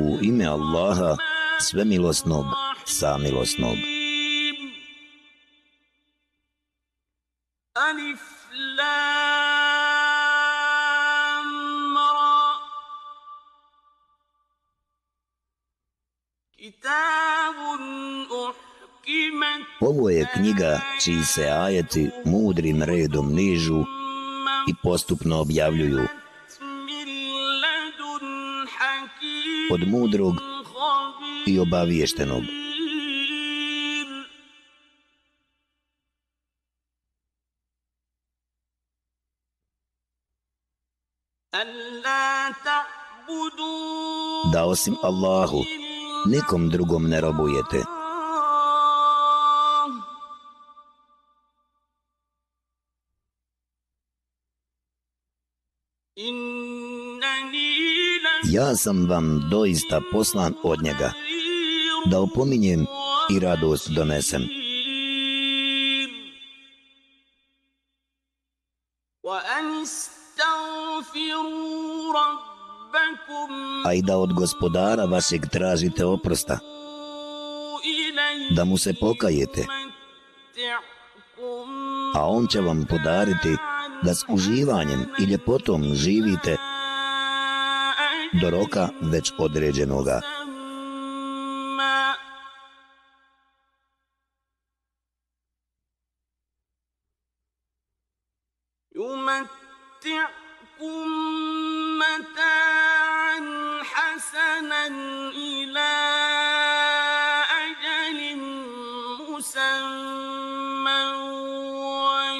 U ime Allaha, sve milosnog, samilosnog. Alif Lam Ra. Kitabun uhkimat Ovo je knjiga čiji se ajeti mudrim redom nižu i postupno objavljuju od mudrog i obaviještenog. Da osim Allahu, nikom drugom ne robujete. Ja sam vam doista poslan od njega, da opominjem i radost donesem. A i da od gospodara vašeg tražite oprosta, da mu se pokajete, a on će vam podariti da s uživanjem i ljepotom živite do roka već određenoga.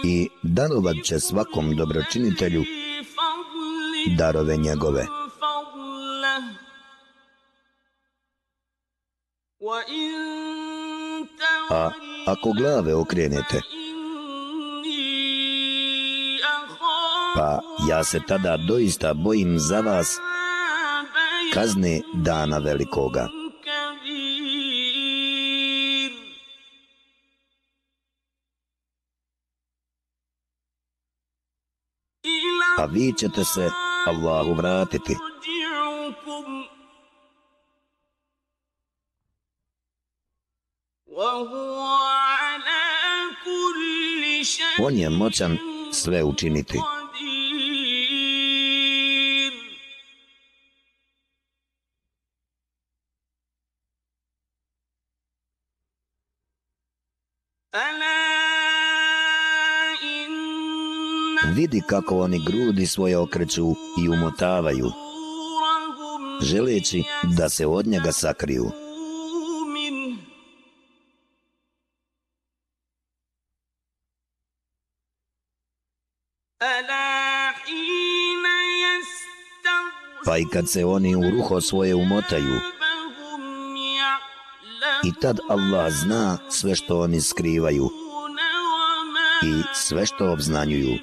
I darovat će svakom dobročinitelju darove njegove. A ako glave okrenete, pa ja se tada doista bojim za vas kazne dana velikoga. A vi ćete se Allahu vratiti. On je moćan sve učiniti. Vidi kako oni grudi svoje okreću i umotavaju, želeći da se od njega sakriju. I kad se oni u ruho svoje umotaju, i tad Allah zna sve što oni skrivaju i sve što obznanjuju.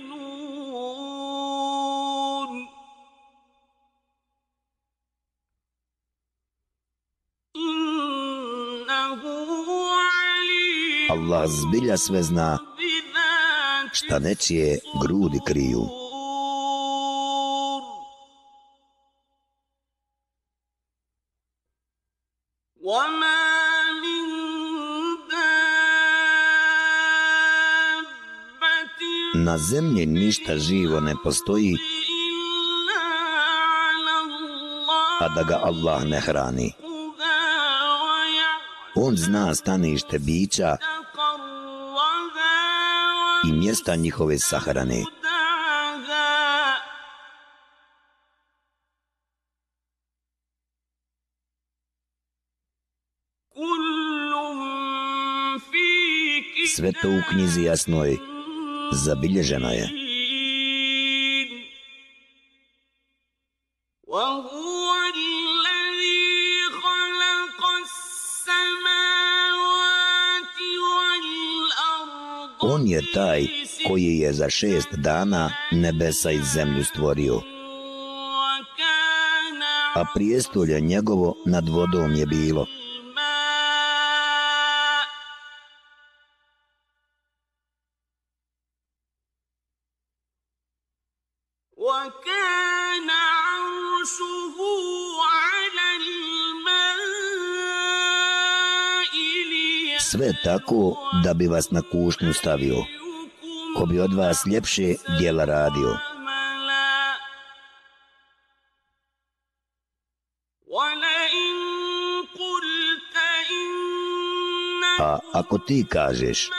Allah zbilja sve zna šta nečije grudi kriju. Na zemlji ništa živo ne postoji, a da ga Allah ne hrani. On zna stanište bića i mjesta njihove sahrane. Sve to u knjizi jasnoj zabilježeno je. On je taj koji je za šest dana nebesa i zemlju stvorio. A prijestolje njegovo nad vodom je bilo. tako da bi vas na kušnju stavio. Ko bi od vas ljepše djela radio. A ako ti kažeš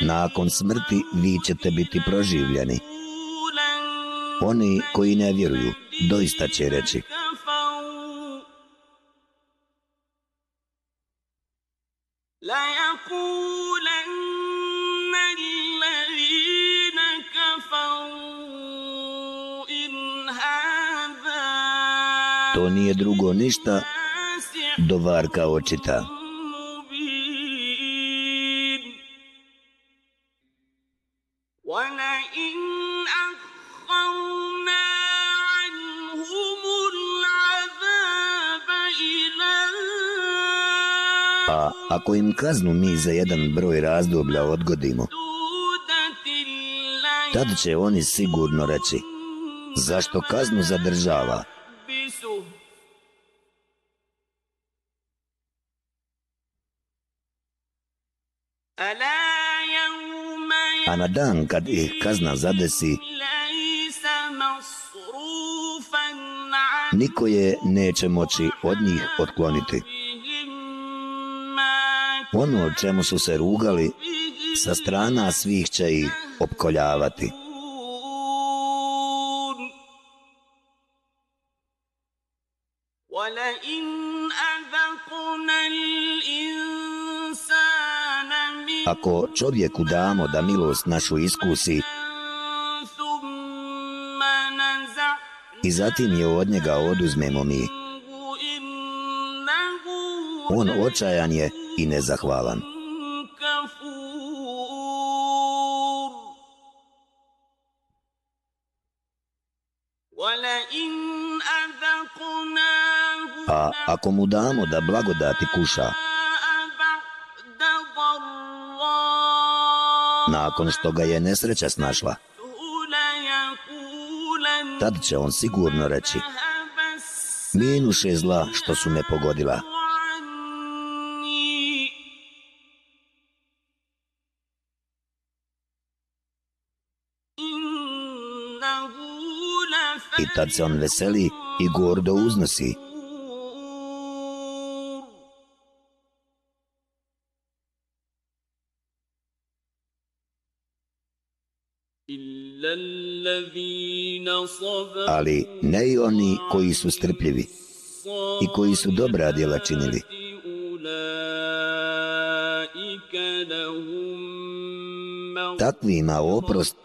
Nakon smrti vi ćete biti proživljeni. Oni koji ne vjeruju, doista će reći, nije drugo ništa do varka očita. A ako im kaznu mi za jedan broj razdoblja odgodimo, tad će oni sigurno reći, zašto kaznu zadržava? na dan kad ih kazna zadesi, niko je neće moći od njih otkloniti. Ono čemu su se rugali, sa strana svih će ih opkoljavati. Ako čovjeku damo da milost našu iskusi i zatim je od njega oduzmemo mi, on očajan je i nezahvalan. A ako mu damo da blagodati kuša, nakon što ga je nesreća snašla. Tad će on sigurno reći, minuše zla što su me pogodila. I tad se on veseli i gordo uznosi. Ali ne i oni koji su strpljivi i koji su dobra djela činili. Takvima oprost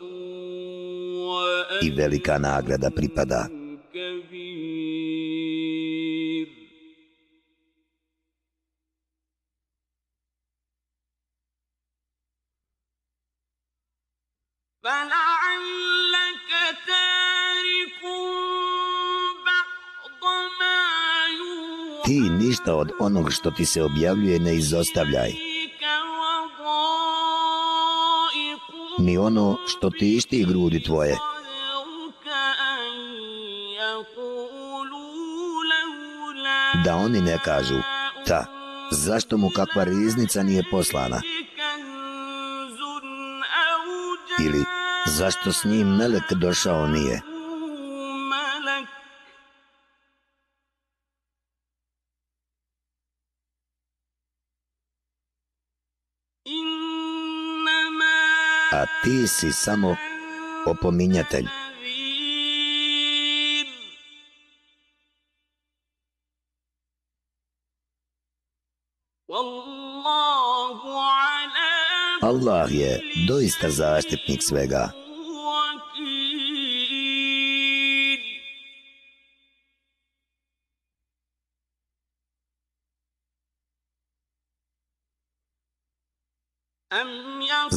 i velika nagrada pripada. onog što ti se objavljuje ne izostavljaj. Ni ono što ti išti grudi tvoje. Da oni ne kažu, ta, zašto mu kakva riznica nije poslana? Ili, zašto s njim melek došao nije? ti si samo opominjatelj. Allah je doista zaštitnik svega.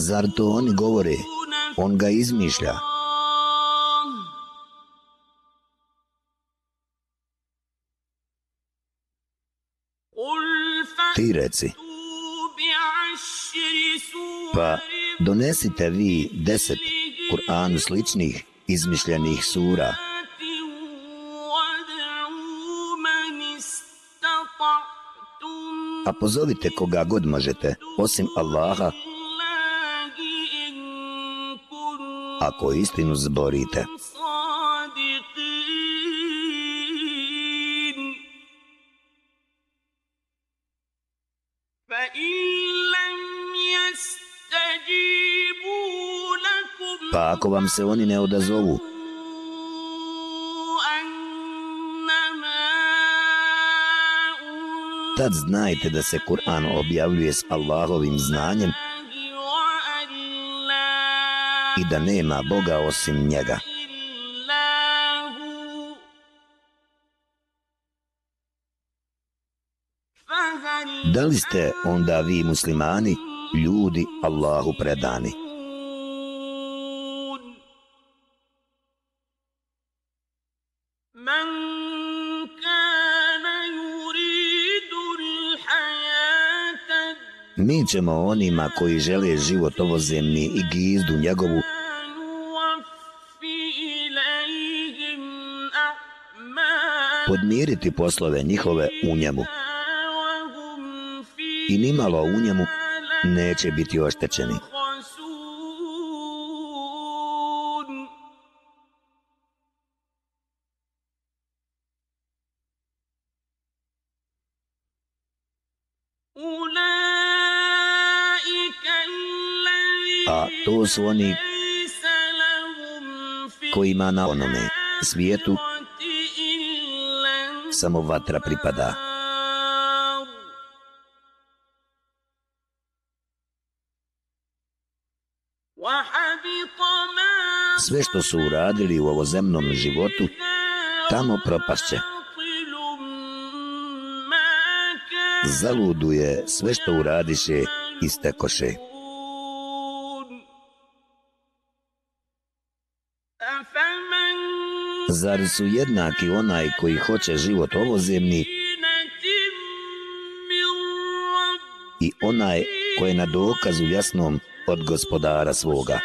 zar to oni govore? On ga izmišlja. Ti reci. Pa donesite vi deset Kur'anu sličnih izmišljenih sura. A pozovite koga god možete, osim Allaha, ako istinu zborite. Pa ako vam se oni ne odazovu, tad znajte da se Kur'an objavljuje s Allahovim znanjem i da nema Boga osim njega. Da li ste onda vi muslimani, ljudi Allahu predani? Mi ćemo onima koji žele život ovo zemlji i gizdu njegovu podmiriti poslove njihove u njemu. I nimalo u njemu neće biti oštećeni. A to su oni kojima na onome svijetu samo vatra pripada. Sve što su uradili u ovozemnom životu, tamo propašće. Zaluduje sve sve što uradiše i stekoše. Zar su jednaki onaj koji hoće život ovozemni i onaj koji je na dokazu jasnom od gospodara svoga,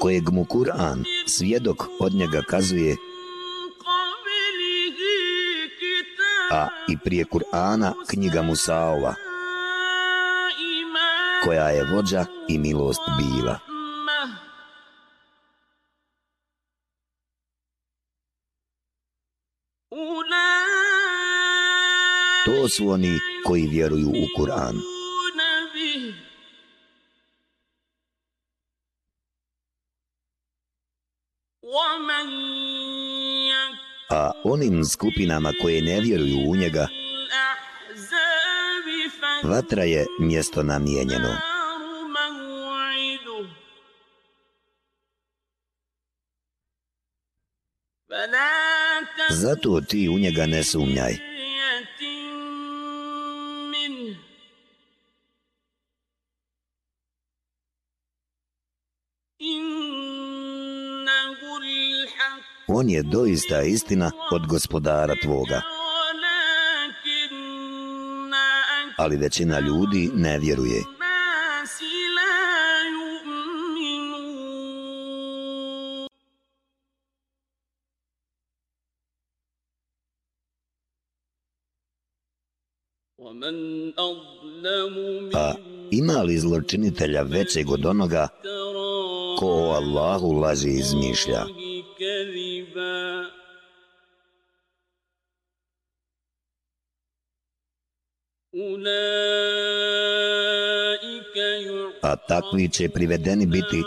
kojeg mu Kur'an, svjedok od njega kazuje, a i prije Kur'ana knjiga Musaova, koja je vođa i milost bila. To su oni koji vjeruju u Kur'an. A onim skupinama koje ne vjeruju u njega, vatra je mjesto namijenjeno. Zato ti u njega ne sumnjaj. on je doista istina od gospodara tvoga. Ali većina ljudi ne vjeruje. A ima li zločinitelja većeg od onoga ko o Allahu laži i izmišlja? A takvi će privedeni biti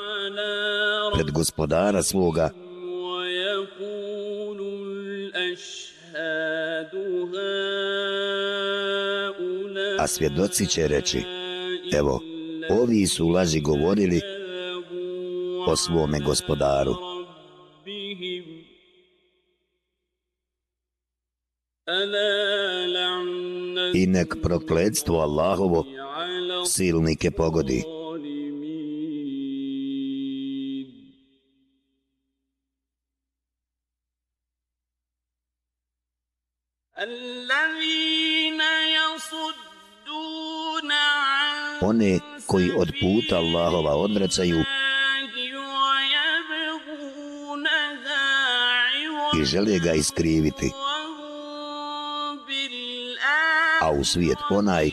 pred gospodara svoga A svjedoci će reći, evo, ovi su laži govorili o svome gospodaru. i nek prokledstvo Allahovo silnike pogodi. One koji od puta Allahova odvracaju i žele ga iskriviti a u svijet onaj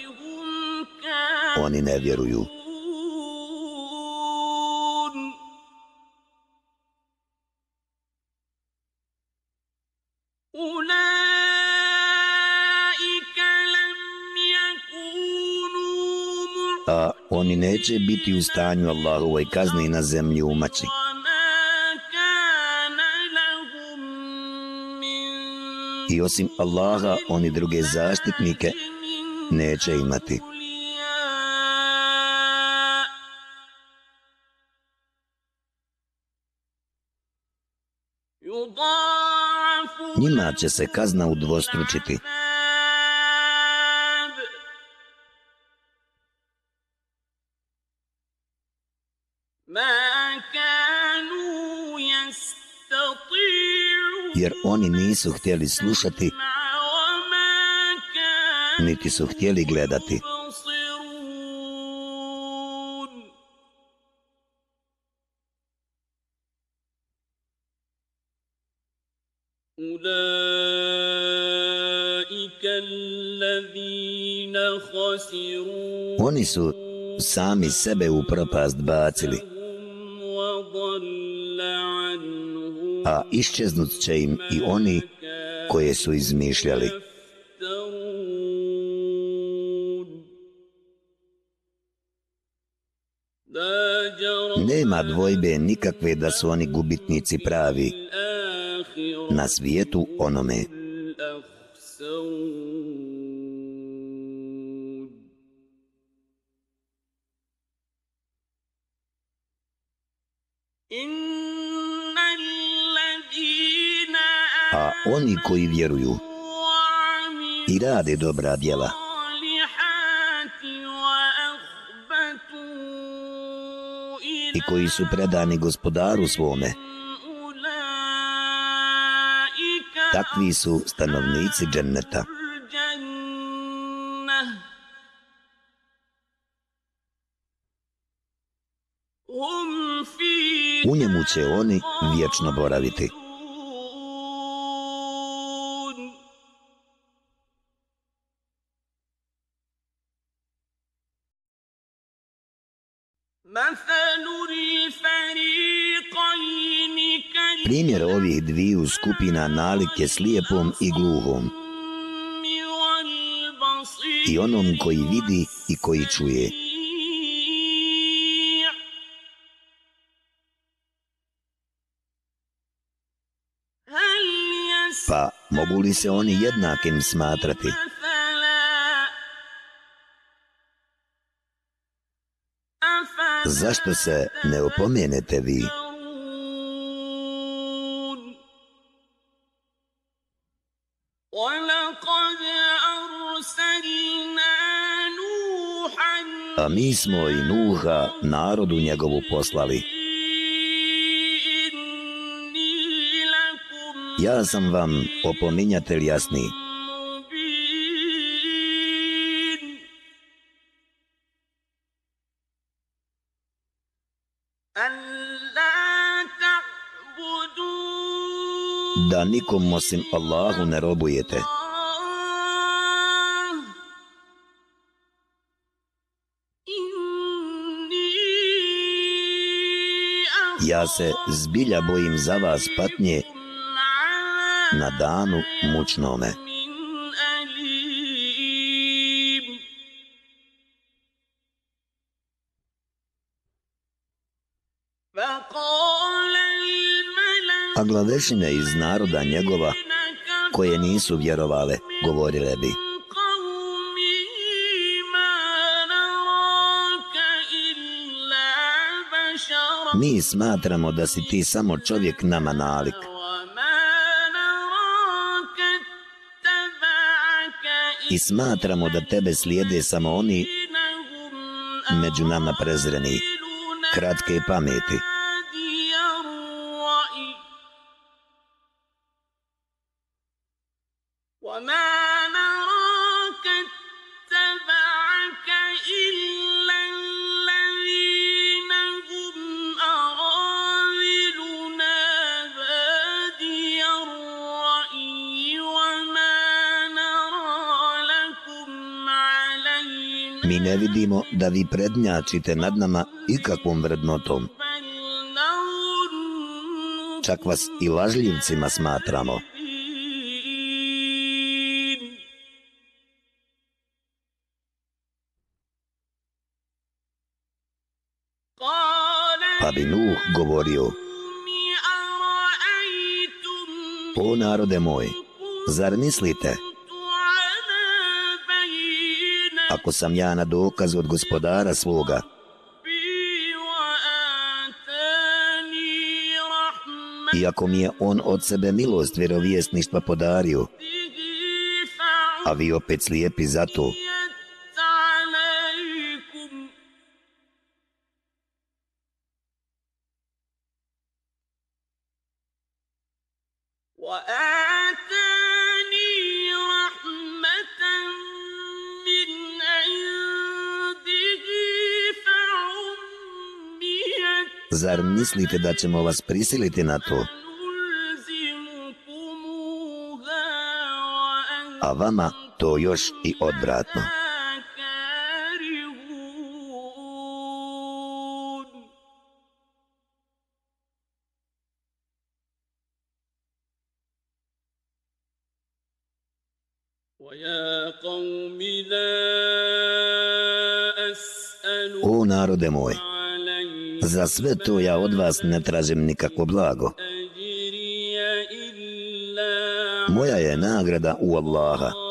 oni ne vjeruju. A oni neće biti u stanju Allahovoj kazni na zemlji umaći. I osim Allaha, oni druge zaštitnike neće imati. Njima će se kazna udvostručiti. Oni nisu htjeli slušati, niti su htjeli gledati. Oni su sami sebe u propast bacili, a iščeznut će im i oni koje su izmišljali. Nema dvojbe nikakve da su oni gubitnici pravi na svijetu onome. Oni koji vjeruju i rade dobra djela, i koji su predani gospodaru svome, takvi su stanovnici dženneta. U njemu će oni vječno boraviti. Skupina skupina nalike slijepom i gluhom i onom koji vidi i koji čuje. Pa mogu li se oni jednakim smatrati? Zašto se ne opomenete vi? A mi smo i Nuha narodu njegovu poslali. Ja sam vam opominjatelj jasni. Da nikom osim Allahu ne robujete. Ja se zbilja bojim za vas patnje na danu mučnome. A glavešine iz naroda njegova, koje nisu vjerovale, govorile bi. Mi smatramo da si ti samo čovjek nama nalik. I smatramo da tebe slijede samo oni među nama prezreni, kratke pameti. da vi prednjačite nad nama ikakvom vrednotom. Čak vas i lažljivcima smatramo. Pa bi Nuh govorio, O narode moj, zar mislite, ako sam ja na dokaz od gospodara svoga. Iako mi je on od sebe milost vjerovjesništva podario, a vi opet slijepi za to, mislite da ćemo vas prisiliti na to. A vama to još i odvratno. za sve to ja od vas ne tražim nikakvo blago. أجري إلا Moja je nagrada u Allaha. الله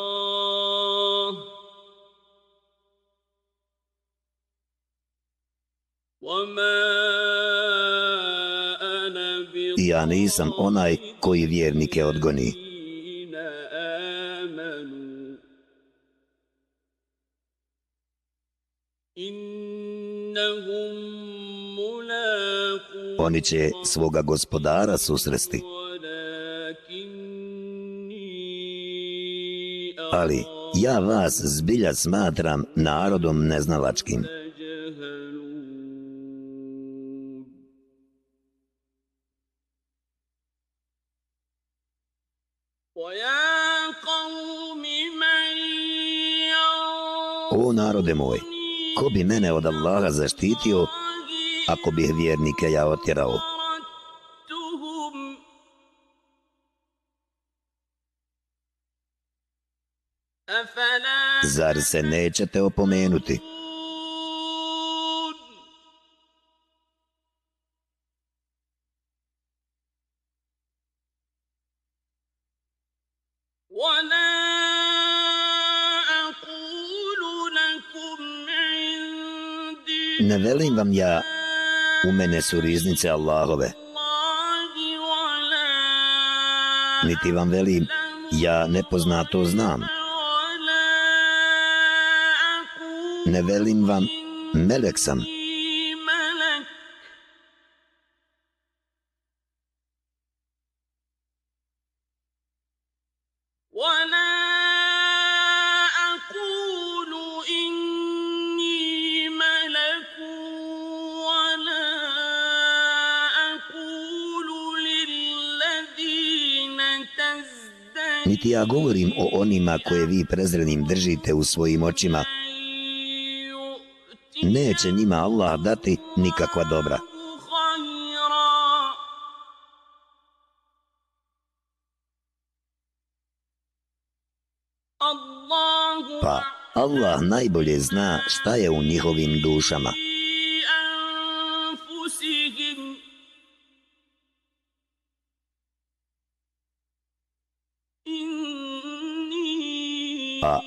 وما أنا I ja nisam onaj koji vjernike odgoni. بالذين آمنوا إنهم ملاقو oni će svoga gospodara susresti. Ali ja vas zbilja smatram narodom neznalačkim. O narode moj, ko bi mene od Allaha zaštitio ako bih vjernike ja otjerao. Zar se nećete opomenuti? Ne velim vam ja U mene su riznice Allahove. Niti vam velim, ja nepoznato znam. Ne velim vam, melek sam. Sam. ja govorim o onima koje vi prezrenim držite u svojim očima. Neće njima Allah dati nikakva dobra. Pa Allah najbolje zna šta je u njihovim dušama.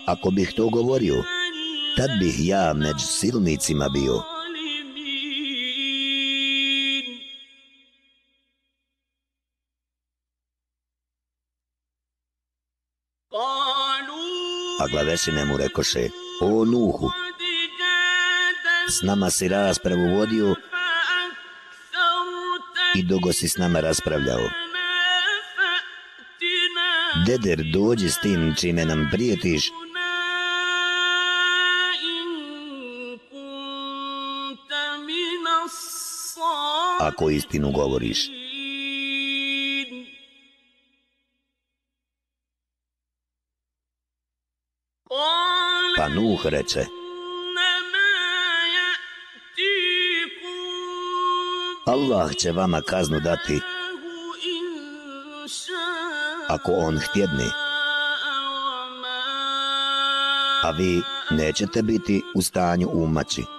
ako bih to govorio, tad bih ja među silnicima bio. A glavešine mu rekoše, o Nuhu, s nama si raspravu vodio i dugo si s nama raspravljao. Deder, dođi s tim čime nam prijetiš ako istinu govoriš. Pa Nuh reče, Allah će vama kaznu dati ako on htjedni, a vi nećete biti u stanju umaći.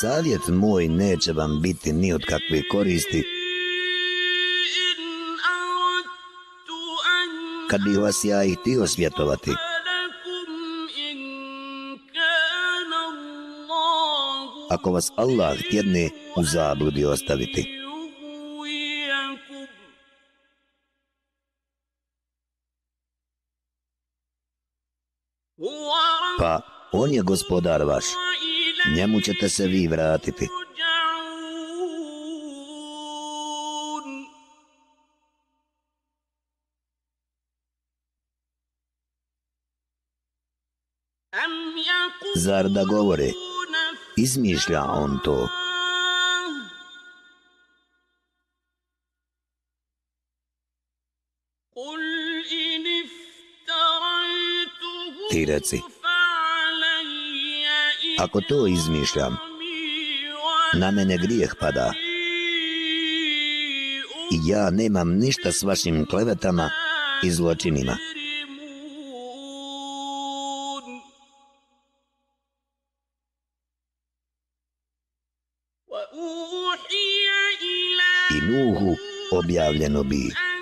savjet moj neće vam biti ni od kakve koristi. Kad bih vas ja i htio svjetovati, ako vas Allah htjedne u zabludi ostaviti. Pa, on je gospodar vaš njemu ćete se vi vratiti. Zar da govori, izmišlja on to. Ti reci, ako to izmišljam, na mene grijeh pada. I ja nemam ništa s vašim klevetama i zločinima. I Nuhu objavljeno bih.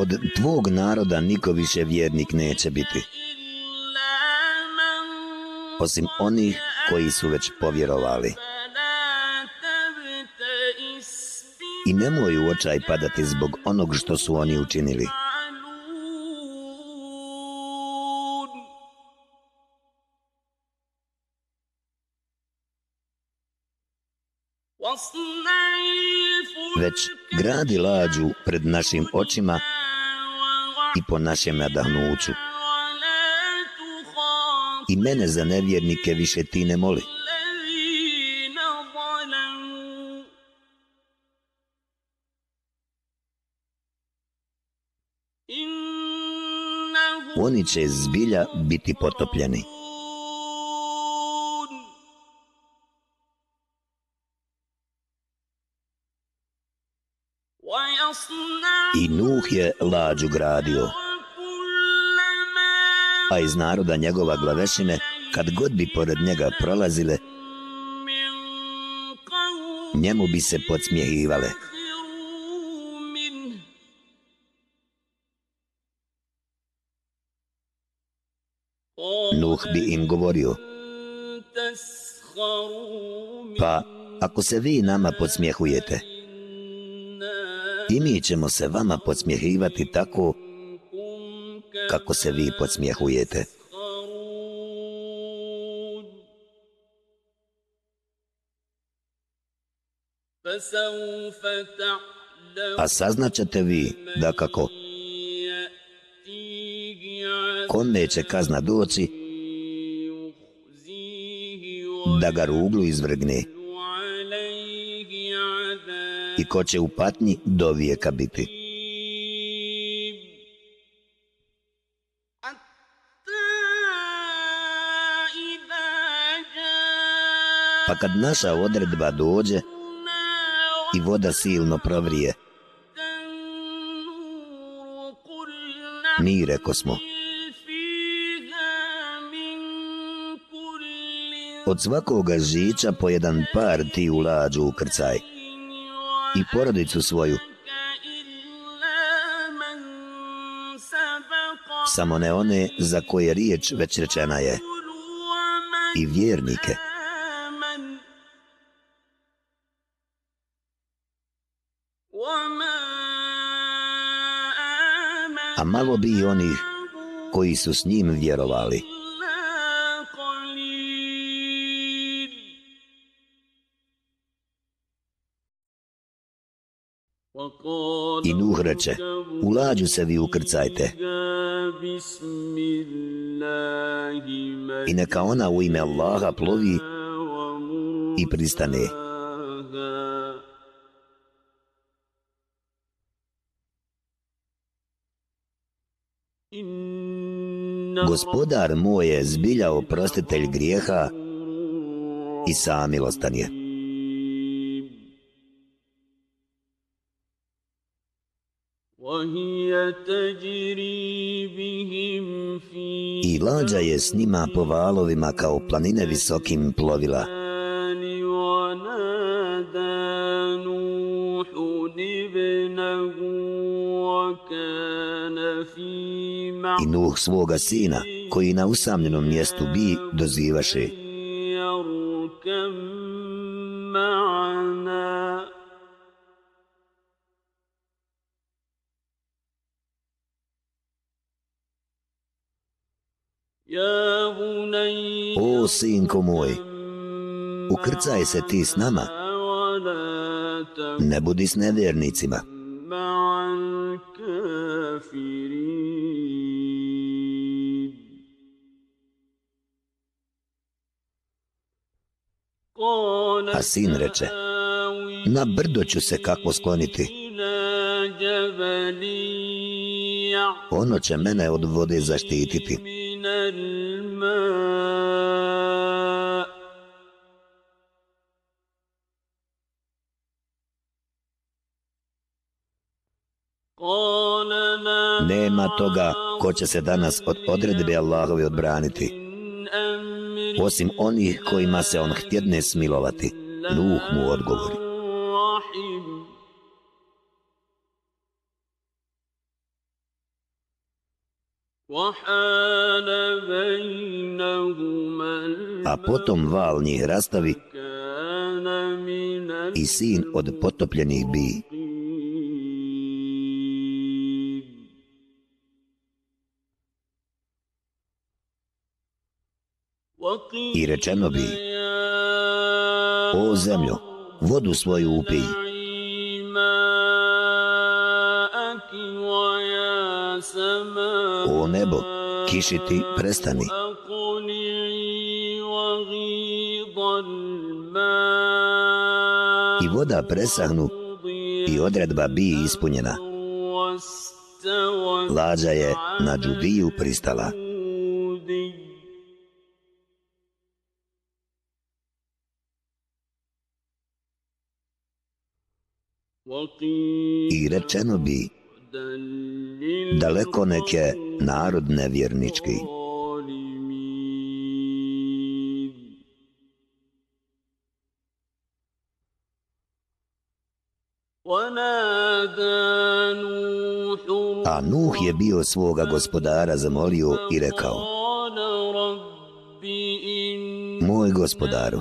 od tvog naroda niko više vjernik neće biti. Osim onih koji su već povjerovali. I nemoj u očaj padati zbog onog što su oni učinili. Već gradi lađu pred našim očima i po našem nadahnuću. I mene za nevjernike više ti ne moli. Oni će zbilja biti potopljeni. I Nuh je lađu gradio, a iz naroda njegova glavešine, kad god bi pored njega prolazile, njemu bi se podsmjehivale. Nuh bi im govorio, pa ako se vi nama podsmjehujete, i mi ćemo se vama podsmjehivati tako kako se vi podsmjehujete. A saznaćete vi da kako kome će kazna doći da ga ruglu izvrgne i ko će u patnji do vijeka biti. Pa kad naša odredba dođe i voda silno provrije, mi reko smo, od svakoga žića po jedan par ti u lađu ukrcaj i porodicu svoju, samo ne one za koje riječ već rečena je, i vjernike. A malo bi i onih koji su s njim vjerovali. reče, u lađu se vi ukrcajte. I neka ona u ime Allaha plovi i pristane. Gospodar moj je zbilja oprostitelj grijeha i samilostan je. I lađa je s njima po valovima kao planine visokim plovila. I Nuh svoga sina, koji na usamljenom mjestu bi, dozivaše. O sinko moj, ukrcaj se ti s nama, ne budi s nevjernicima. A sin reče, na brdo ću se kako skloniti. Ono će mene od vode zaštititi. من الماء قال لا Nema toga ko će se danas od odredbe Allahove odbraniti, من أمر osim onih kojima se on htjedne smilovati. Nuh mu odgovori. A potom val njih rastavi i sin od potopljenih bi. I rečeno bi, o zemljo, vodu svoju upiji. ovo nebo, kišiti prestani. I voda presahnu i odredba bi ispunjena. Lađa je na džubiju pristala. I rečeno bi, daleko neke narod nevjernički. A Nuh je bio svoga gospodara zamolio i rekao Moj gospodaru,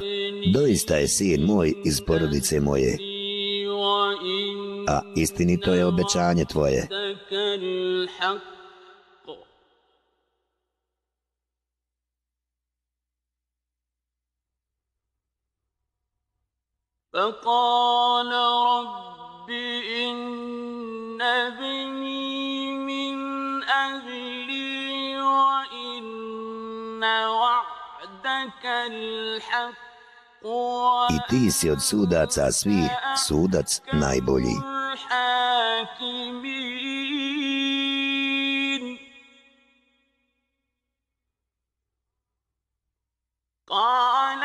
doista je sin moj iz porodice moje A istinito je obećanje tvoje فقال رب إن ابني من أهلي وإن وعدك الحق I ti si od sudaca svih sudac najbolji.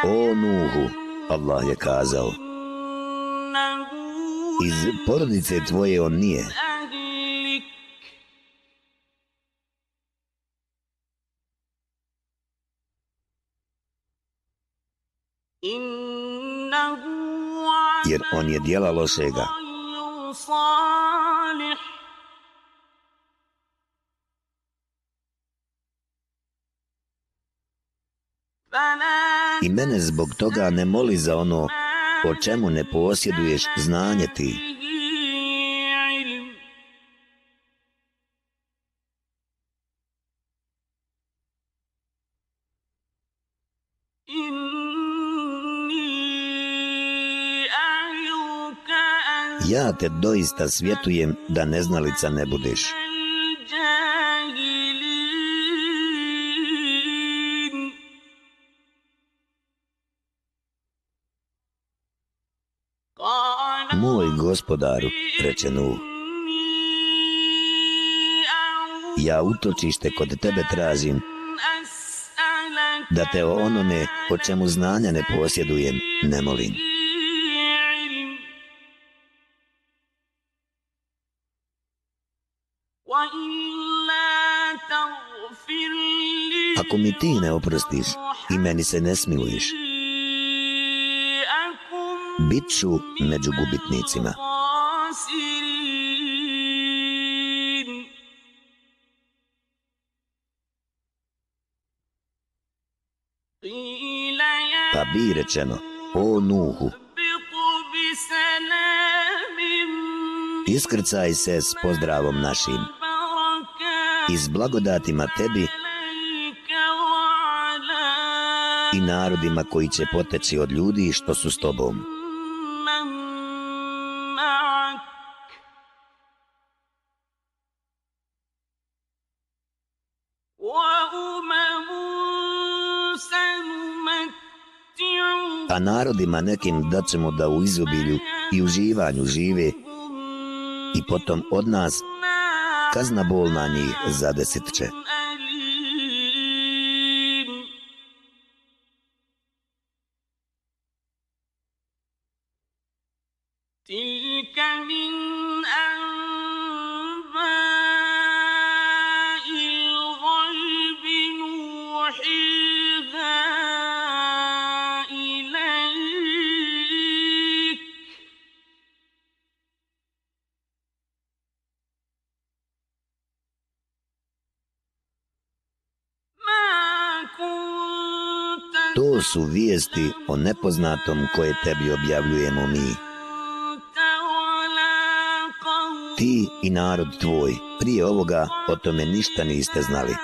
O Nuhu, Allah je kazao, Iz porodice tvoje on nije. Jer on je dijela lošega. I mene zbog toga ne moli za ono o čemu ne posjeduješ znanje ti. Ja te doista svjetujem da neznalica ne budeš. moj gospodaru, reče Nu. Ja utočište kod tebe tražim, da te o onome o čemu znanja ne posjedujem, ne molim. Ako mi ti ne oprostiš i meni se ne smiluješ, bit ću među gubitnicima. Pa bi rečeno, o Nuhu, iskrcaj se s pozdravom našim i s blagodatima tebi i narodima koji će poteći od ljudi što su s tobom. Narodima nekim daćemo da u izobilju i uživanju žive i potom od nas kazna bolna njih zadesit će. su vijesti o nepoznatom koje tebi objavljujemo mi. Ti i narod tvoj prije ovoga o tome ništa niste znali.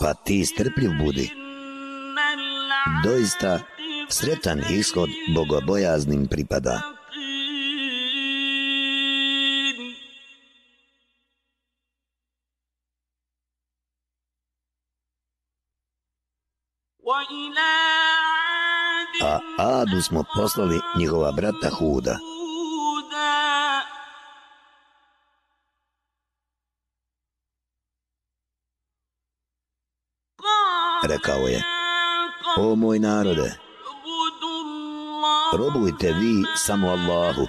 Pa ti strpljiv budi. Doista sretan ishod bogobojaznim pripada. vladu smo poslali njihova brata Huda. Rekao je, o moj narode, robujte vi samo Allahu.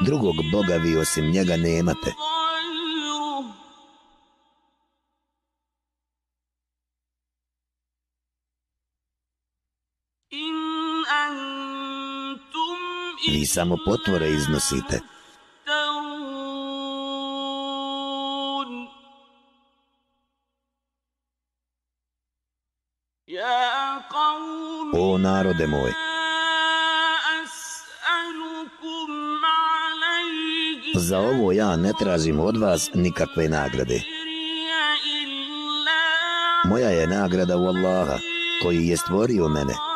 Drugog Boga vi osim njega nemate. samo potvore iznosite. O narode moje, za ovo ja ne tražim od vas nikakve nagrade. Moja je nagrada u Allaha koji je stvorio mene.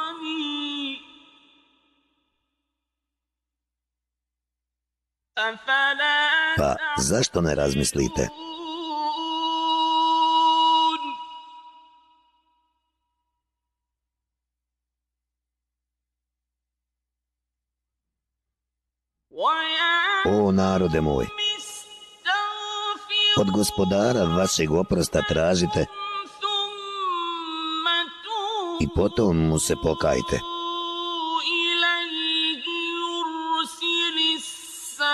Pa zašto ne razmislite? O narode moj, od gospodara vašeg oprosta tražite i potom mu se pokajte.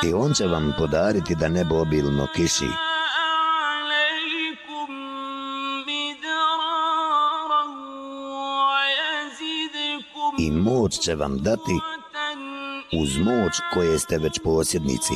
i on će vam podariti da nebo obilno kiši. I moć će vam dati uz moć koje ste već posjednici.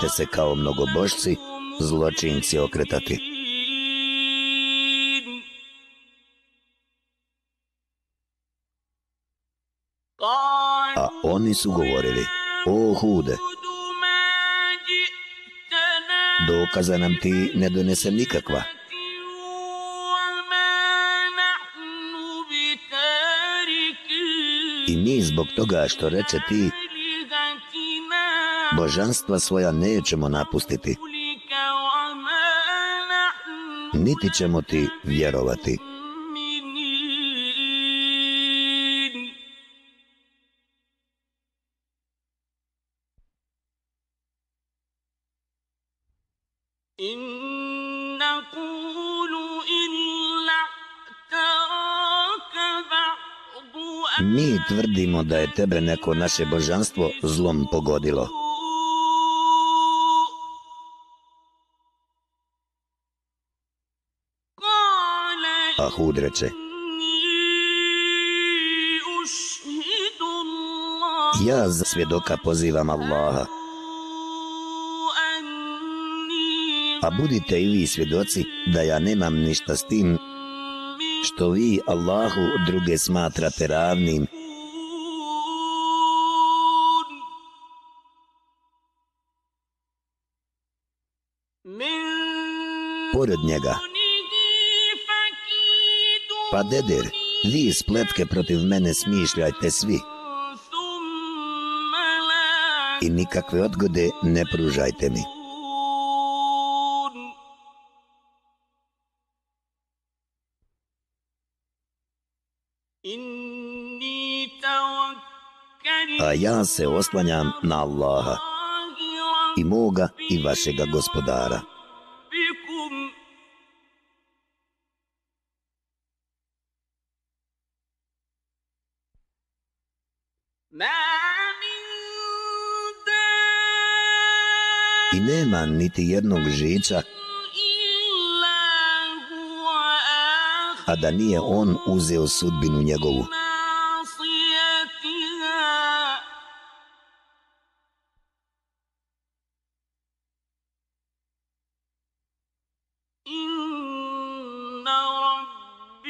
te se kao mnogobožci zločinci okretati. A oni su govorili, o hude, dokaza nam ti ne donesem nikakva. I mi zbog toga što reče ti, božanstva svoja nećemo napustiti. Niti ćemo ti vjerovati. Mi tvrdimo da je tebe neko naše božanstvo zlom pogodilo. udreće. Ja za svjedoka pozivam Allaha. A budite i vi svjedoci da ja nemam ništa s tim što vi Allahu druge smatrate ravnim. Pored njega, Pa deder, vi spletke protiv mene smišljajte svi. I nikakve odgode ne pružajte mi. A ja se oslanjam na Allaha i moga i vašega gospodara. nema niti jednog žica, a da nije on uzeo sudbinu njegovu.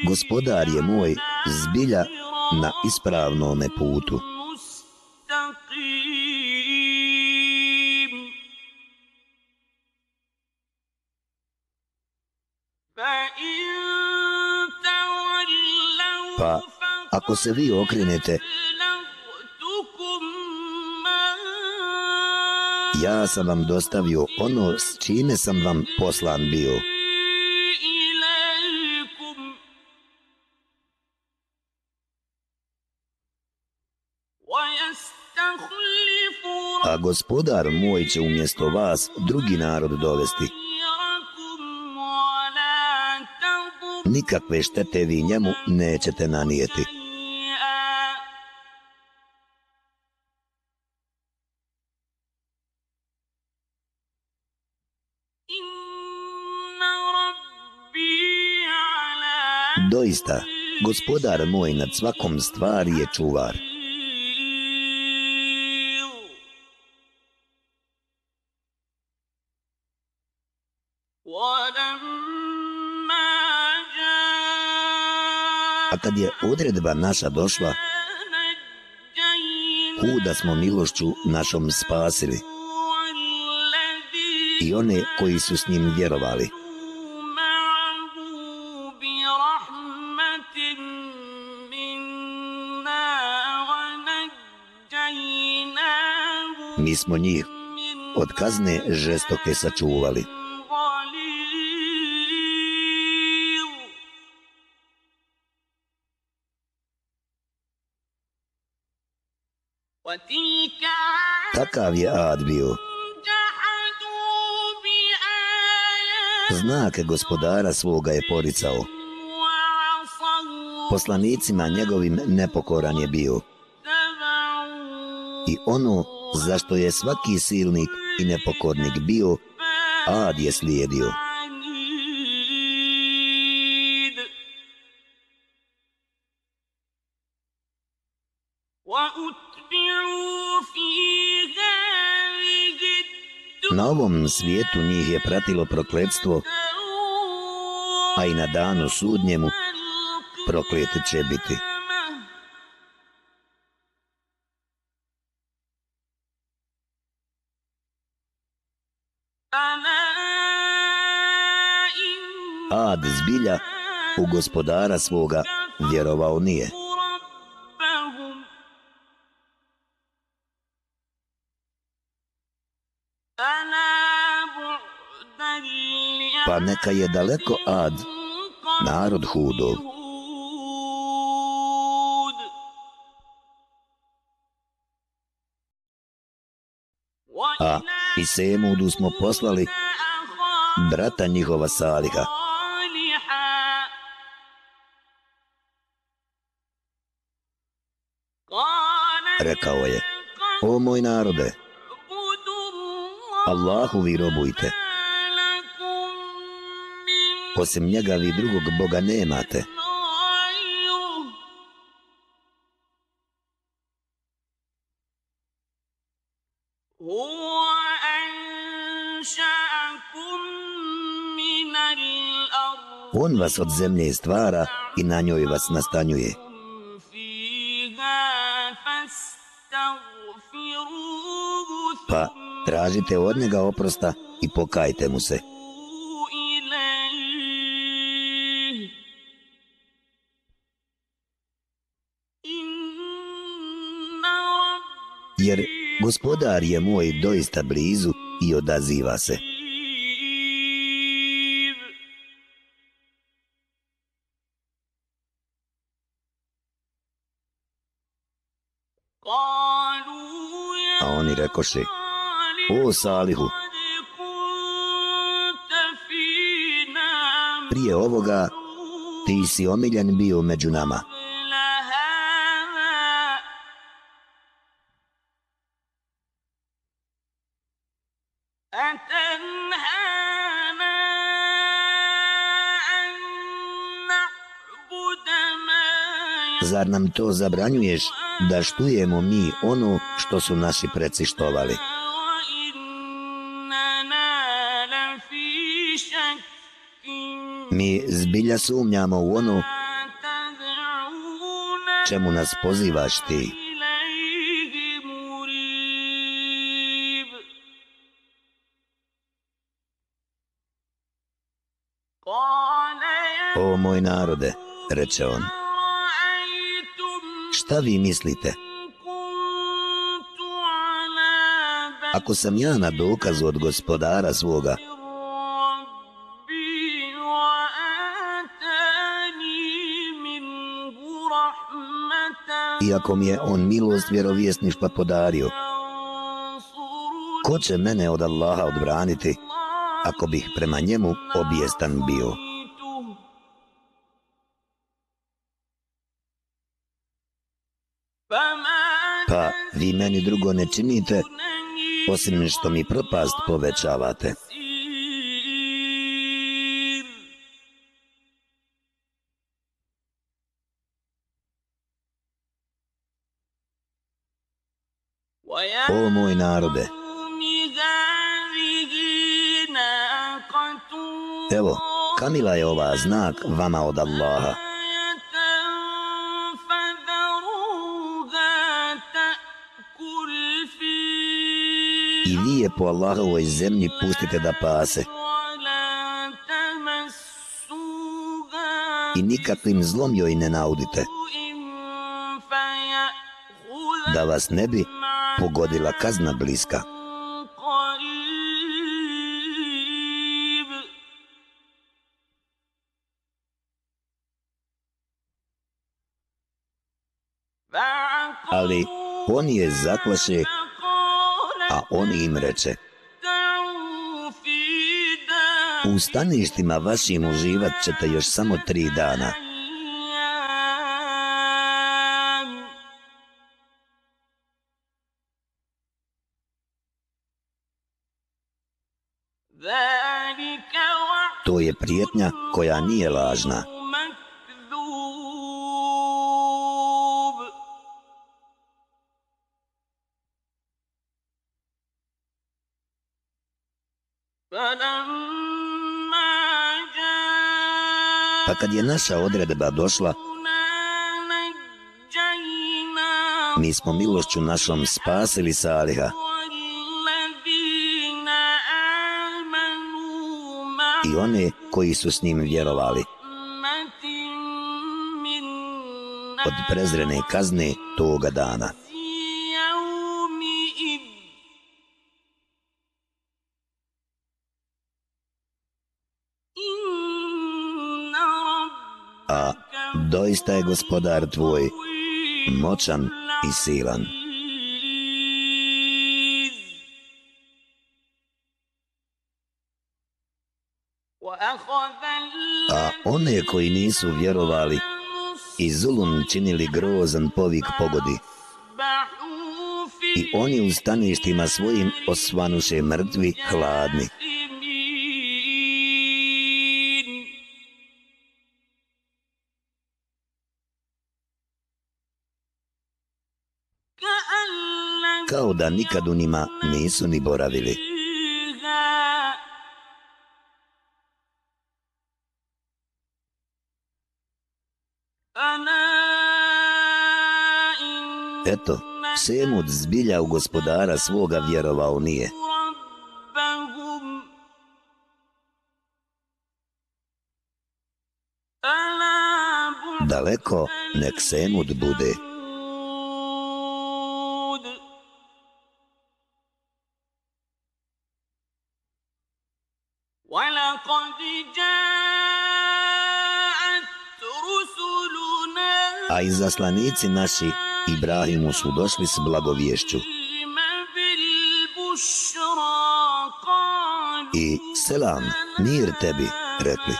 Gospodar je moj zbilja na ispravnome putu. ako se vi okrenete. Ja sam vam dostavio ono s čime sam vam poslan bio. A gospodar moj će umjesto vas drugi narod dovesti. Nikakve štete vi njemu nećete nanijeti. doista, gospodar moj nad svakom stvari je čuvar. A kad je odredba naša došla, huda smo milošću našom spasili i one koji su s njim vjerovali. smo njih od kazne žestoke sačuvali. Takav je ad bio. Znak gospodara svoga je poricao. Poslanicima njegovim nepokoran je bio. I ono zašto je svaki silnik i nepokornik bio, ad je slijedio. Na ovom svijetu njih je pratilo prokletstvo, a i na danu sudnjemu proklet će biti. rad zbilja, u gospodara svoga vjerovao nije. Pa neka je daleko ad, narod hudov. A i Semudu smo poslali brata njihova Saliha, rekao je, o moj narode, Allahu vi robujte. Osim njega vi drugog Boga nemate. On vas od zemlje stvara i na njoj vas nastanjuje. tražite od njega oprosta i pokajte mu se. Jer gospodar je moj doista blizu i odaziva se. A oni rekoše, O Salihu, prije ovoga ti si omiljen bio među nama. Zar nam to zabranjuješ da štujemo mi ono što su naši preci štovali? Mi zbilja sumnjamo u ono čemu nas pozivaš ti. O moj narode, reče on, šta vi mislite? Ako sam ja na dokazu od gospodara svoga, iako mi je on milost vjerovjesništva podario. Ko će mene od Allaha odbraniti, ako bih prema njemu objestan bio? Pa vi meni drugo ne činite, osim što mi propast povećavate. Narode, evo, Kamila je ova znak vama od Allaha. I vi je po Allahovoj zemlji pustite da pase. I nikakvim zlom joj ne naudite, da vas ne bi pogodila kazna bliska. Ali on je zaklaše, a on im reče U staništima vašim uživat ćete još samo tri dana. Prijetnja koja nije lažna. Pa kad je naša odredba došla, mi smo milošću našom spasili Saliha one koji su s njim vjerovali. Od prezrene kazne toga dana. A doista je gospodar tvoj moćan i silan. One koji nisu vjerovali i zulum činili grozan povik pogodi, i oni u staništima svojim osvanuše mrtvi, hladni. Kao da nikad u njima nisu ni boravili. Eto, Semud zbilja u gospodara svoga vjerovao nije. Daleko nek Semud bude. A i zaslanici naši Ibrahimu su došli s blagovješću. I selam, mir tebi, rekli.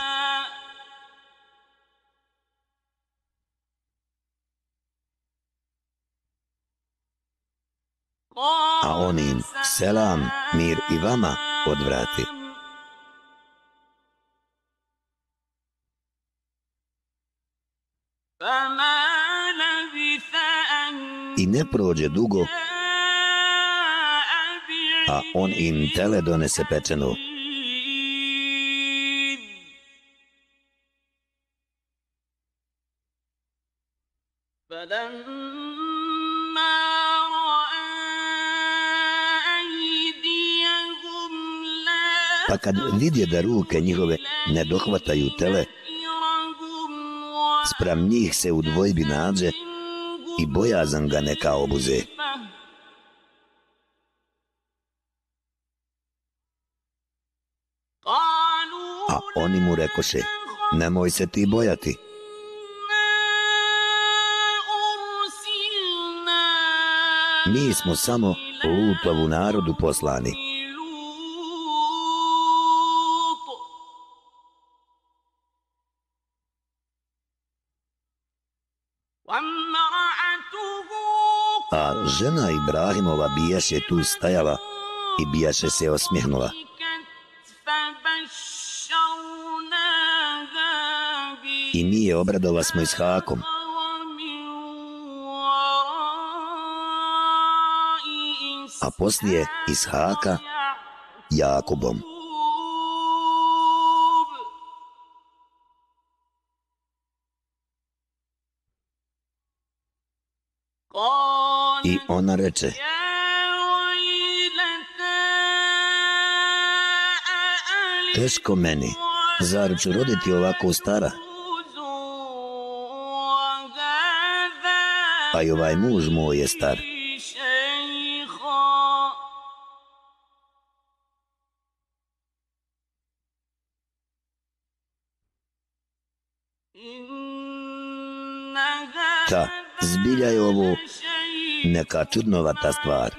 A on im, selam, mir i vama, odvrati. I ne prođe dugo, a on im tele donese pečenu. Pa kad vidje da ruke njihove ne dohvataju tele, sprem njih se u dvojbi nađe i bojazan ga neka obuze. A oni mu rekoše, nemoj se ti bojati. Mi smo samo lutovu narodu poslani. Žena Ibrahimova bijaše tu stajala i bijaše se osmihnula. I mi je obradova smo ishakom. A poslije ishaka Jakubom. I ona reče, teško meni, zar ću roditi ovako stara? A i ovaj muž moj je star. Ta, zbilja je ovo neka čudnovata stvar.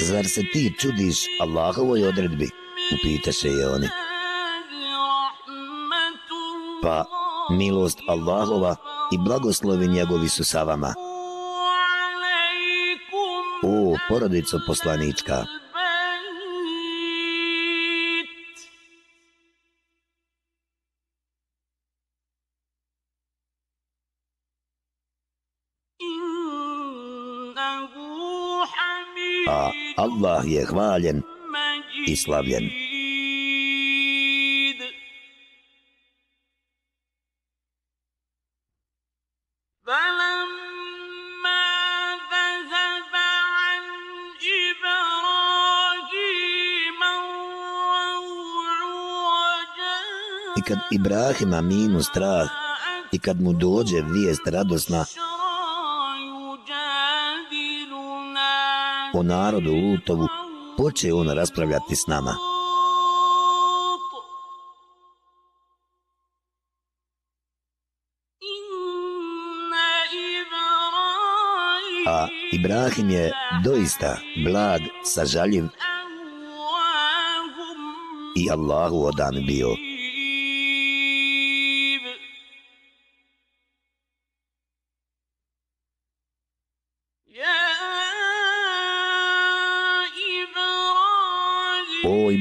Zar se ti čudiš Allahovoj odredbi? Upitaše je oni. Pa, milost Allahova i blagoslovi njegovi su sa vama. O, porodico poslanička, Allah je hvaljen i slavljen. I kad Ibrahima minu strah i kad mu dođe vijest radosna, o narodu Lutovu, poče on raspravljati s nama. A Ibrahim je doista blag, sažaljiv i Allahu odan bio.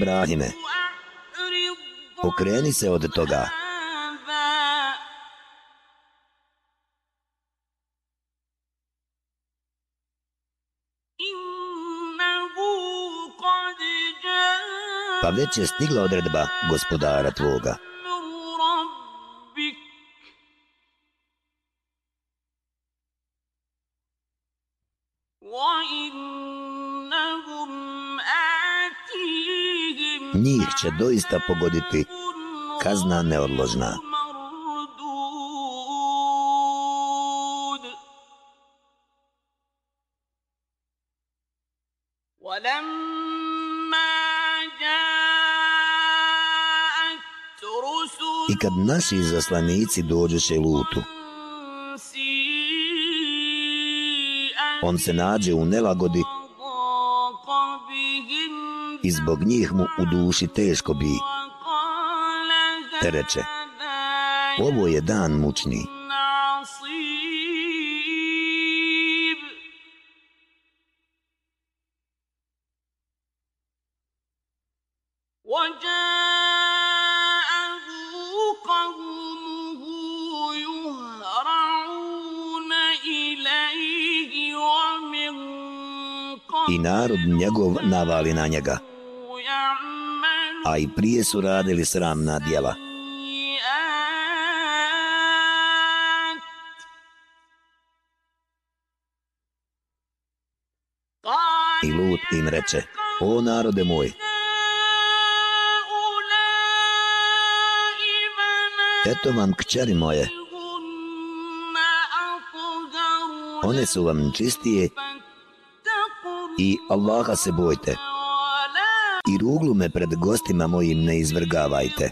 Ibrahime, okreni se od toga. Pa već je stigla odredba gospodara tvoga. Će doista pogoditi kazna neodložna. I kad naši zaslanici dođeše lutu, on se nađe u nelagodi i zbog njih mu u duši teško bi. Te reče, ovo je dan mučni. I narod njegov navali na njega. A i prije su radili sramna djela. I Lut im reče, o narode moj, eto vam kćeri moje, one su vam čistije i Allaha se bojte i ruglu me pred gostima mojim ne izvrgavajte.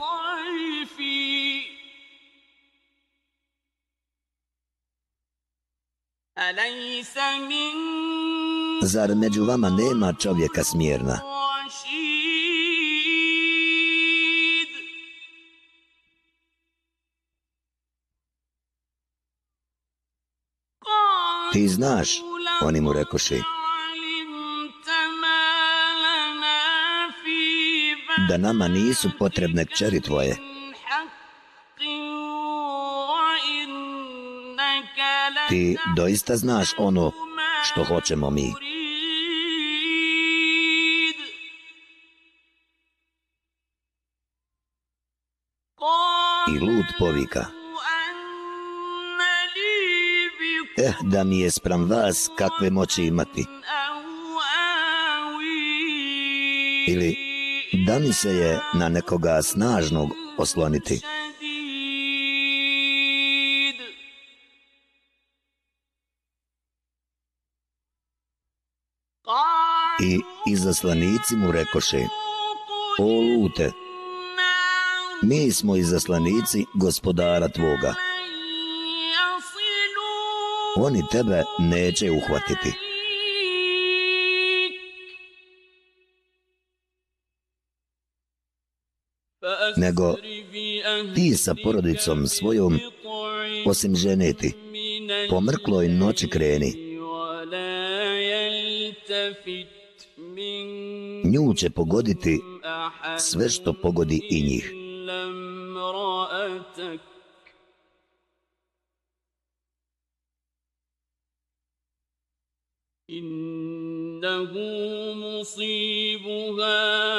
Zar među vama nema čovjeka smjerna? Ti znaš, oni mu rekoši, da nama nisu potrebne kćeri tvoje. Ti doista znaš ono što hoćemo mi. I lud povika. Eh, da mi je sprem vas kakve moći imati. Ili da mi se je na nekoga snažnog osloniti. I izaslanici mu rekoše, o lute, mi smo izaslanici gospodara tvoga. Oni tebe neće uhvatiti. Nego ti sa porodicom svojom, osim ženeti, po mrkloj noći kreni. Nju će pogoditi sve što pogodi i njih.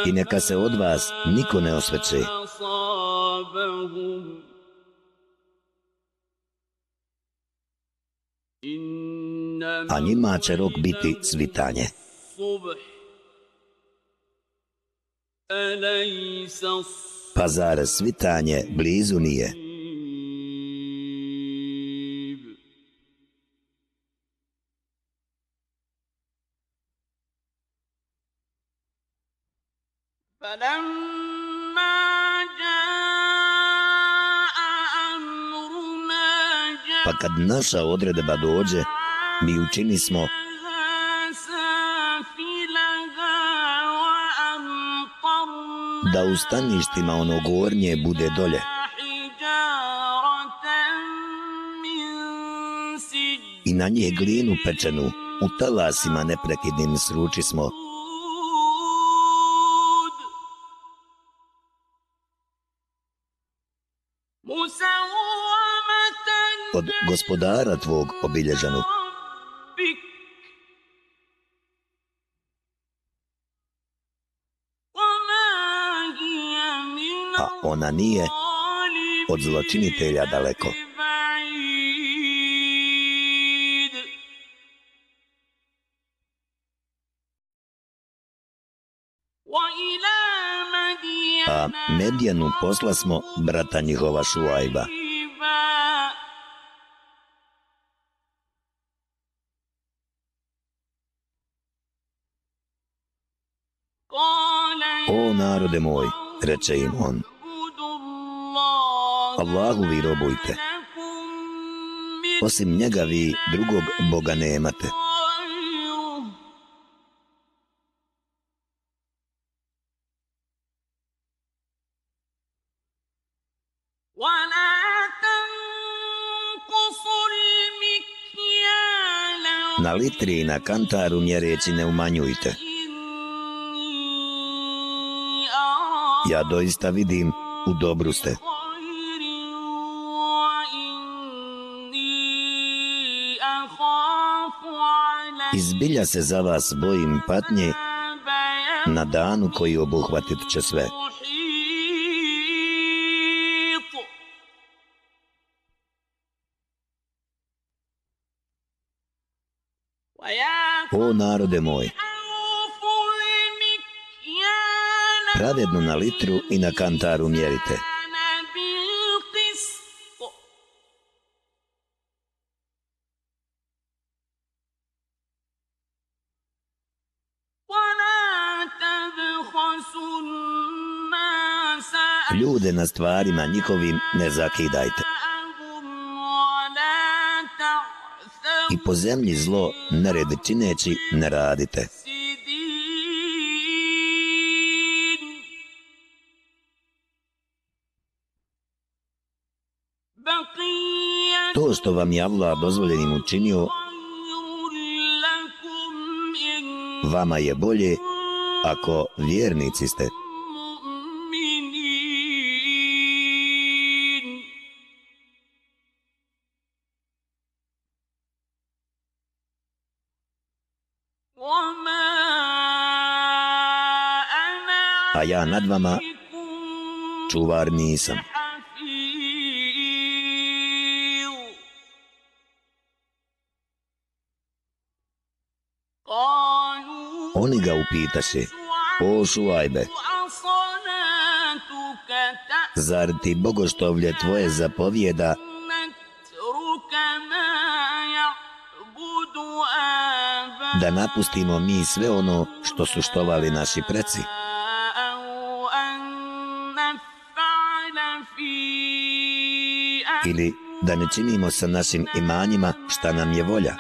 I neka se od vas niko ne osveće. a njima će rok biti svitanje. Pa zar svitanje blizu nije? Pa kad naša odredba dođe, mi učini smo da u staništima ono gornje bude dolje. I na nje glinu pečenu, u talasima neprekidnim sruči smo. Od gospodara tvog obilježanu. Ona nije od zločinitelja daleko. A Medijanu posla smo brata njihova Šuajba. O narode moj, reče im on, Allahu vi robujte. Osim njega vi drugog Boga nemate. Na litri i na kantaru mjereći ne umanjujte. Ja doista vidim, u dobru ste. Izbilja se za vas bojim patnje na danu koji obuhvatit će sve. O narode moj, pravedno na litru i na kantaru mjerite. Na stvarima njihovim ne zakidajte. I po zemlji zlo nered čineći ne radite. To što vam je Allah dozvoljenim učinio, vama je bolje ako vjernici ste. A ja nad vama čuvar nisam. Oni ga upitaše, o Šuajbe, zar ti bogoštovlje tvoje zapovjeda da napustimo mi sve ono što su štovali naši preci? Ili da ne činimo sa našim imanjima šta nam je volja?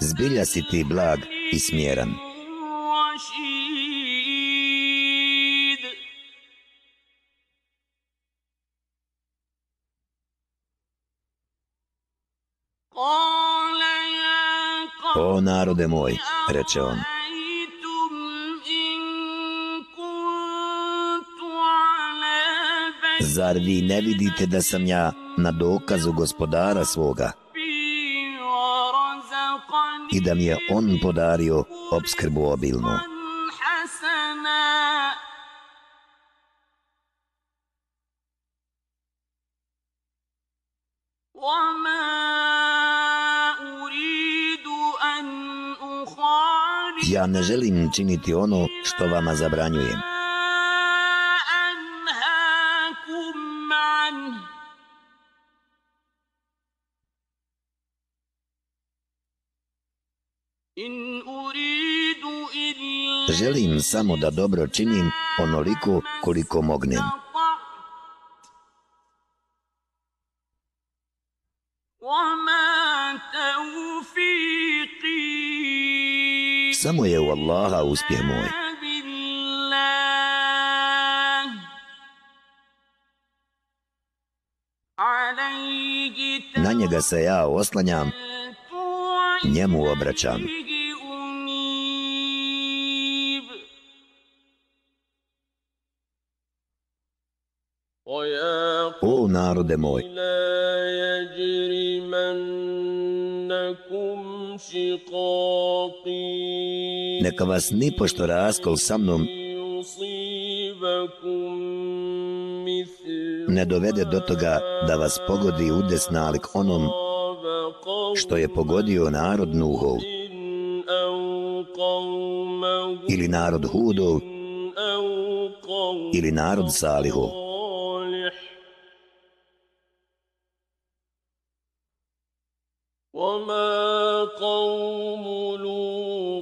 Zbilja si ti blag i smjeran. O narode moj, reče on, zar vi ne vidite da sam ja na dokazu gospodara svoga i da mi je on podario obskrbu obilnu. Ja ne želim činiti ono što vama zabranjujem. samo da dobro činim onoliko koliko mognem. Samo je u Allaha uspjeh moj. Na njega se ja oslanjam, njemu obraćam. narode moj. Neka vas nipošto raskol sa mnom ne dovede do toga da vas pogodi udes nalik onom što je pogodio narod Nuhov ili narod Hudov ili narod Salihov.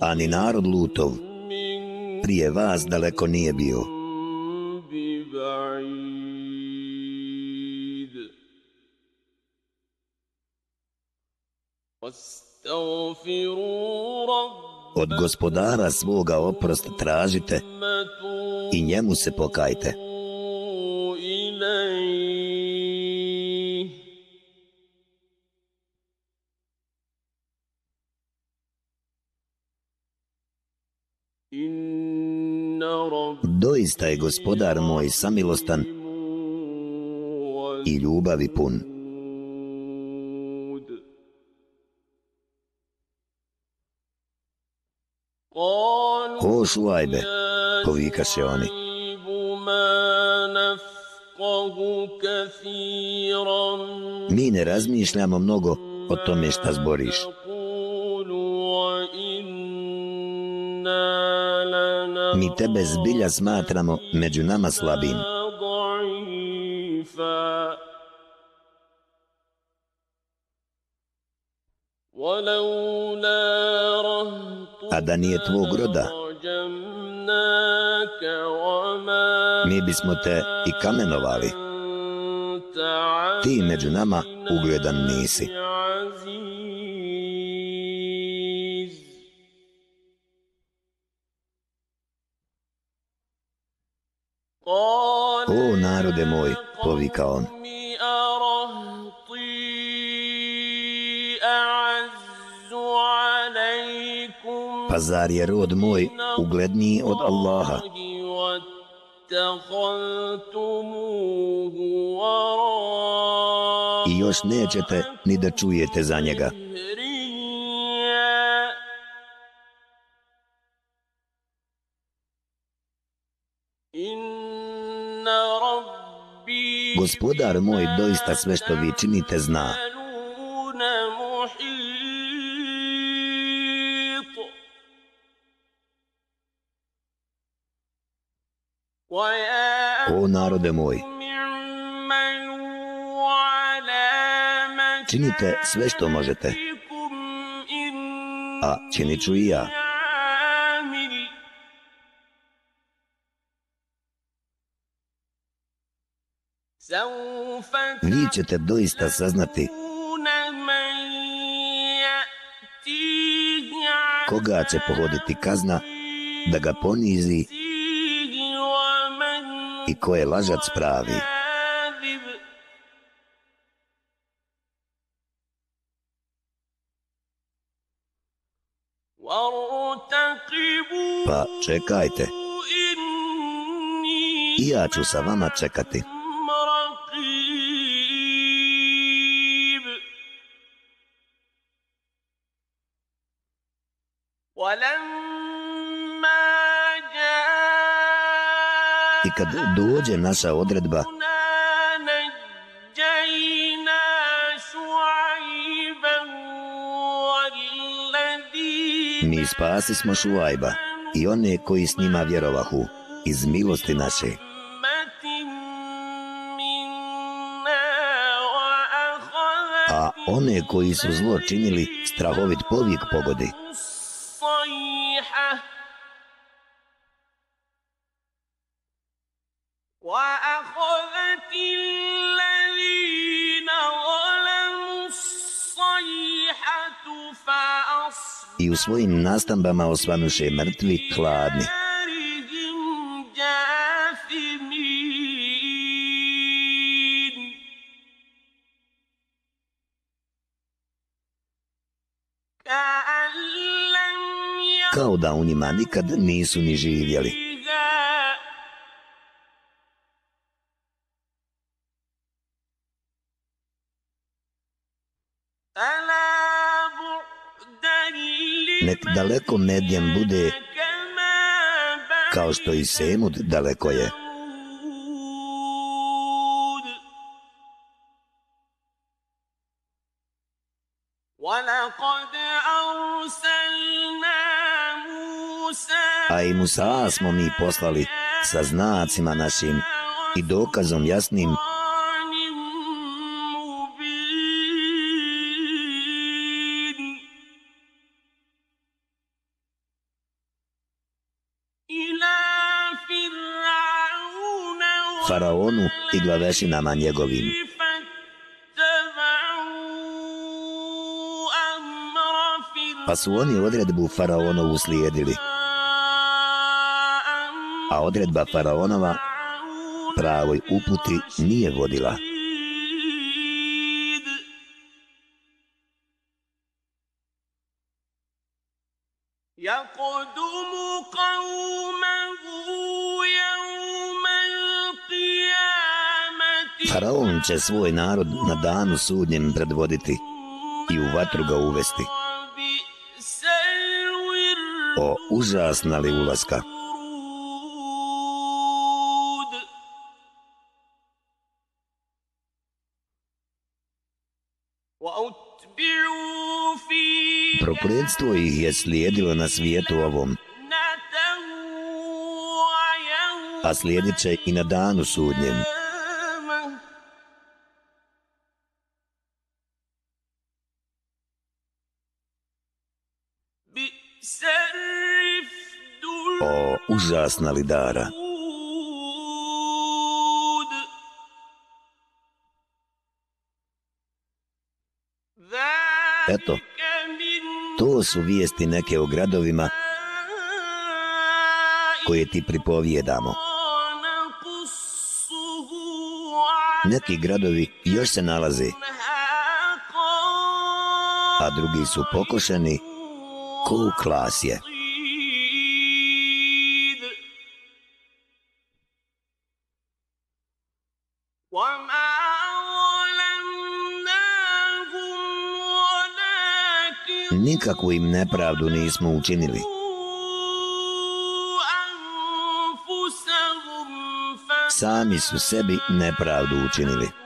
ani narod Lutov prije vas daleko nije bio. Od gospodara svoga oprost tražite i njemu se pokajte. zaista je gospodar moj samilostan i ljubavi pun. O šuajbe, povika se oni. Mi ne razmišljamo mnogo o tome šta zboriš. mi tebe zbilja smatramo među nama slabim. A da nije tvog roda, mi bismo te i kamenovali. Ti među nama ugledan nisi. O narode moj, povika on. Pa zar je rod moj ugledniji od Allaha? I još nećete ni da čujete za njega. gospodar moj doista sve što vi činite zna. O narode moj, činite sve što možete, a činit ću i ja. Vi ćete doista saznati koga će pohoditi kazna da ga ponizi i ko je lažac pravi. Pa čekajte, i ja ću sa vama čekati. kad dođe naša odredba. Mi spasi smo Šuajba i one koji s njima vjerovahu iz milosti naše. A one koji su zlo činili, strahovit povijek pogodi. svojim nastambama osvanuše mrtvi hladni. Kao da u njima nikad nisu ni živjeli. svekom medjem bude kao što i Semud daleko je. A i Musa smo mi poslali sa znacima našim i dokazom jasnim faraonu i glavešinama njegovim. فاتبعوا أمر Pa su oni odredbu faraonovu slijedili, a odredba faraonova pravoj uputi nije vodila. يقدم قومه Faraon će svoj narod na danu sudnjem predvoditi i u vatru ga uvesti. O užasna li ulaska! Propredstvo ih je slijedilo na svijetu ovom, a slijedit će i na danu sudnjem. strasna lidara. Eto, to su vijesti neke o gradovima koje ti pripovijedamo. Neki gradovi još se nalaze, a drugi su pokošeni ko u klas. kojim nepravdu nismo učinili. Sami su sebi nepravdu učinili.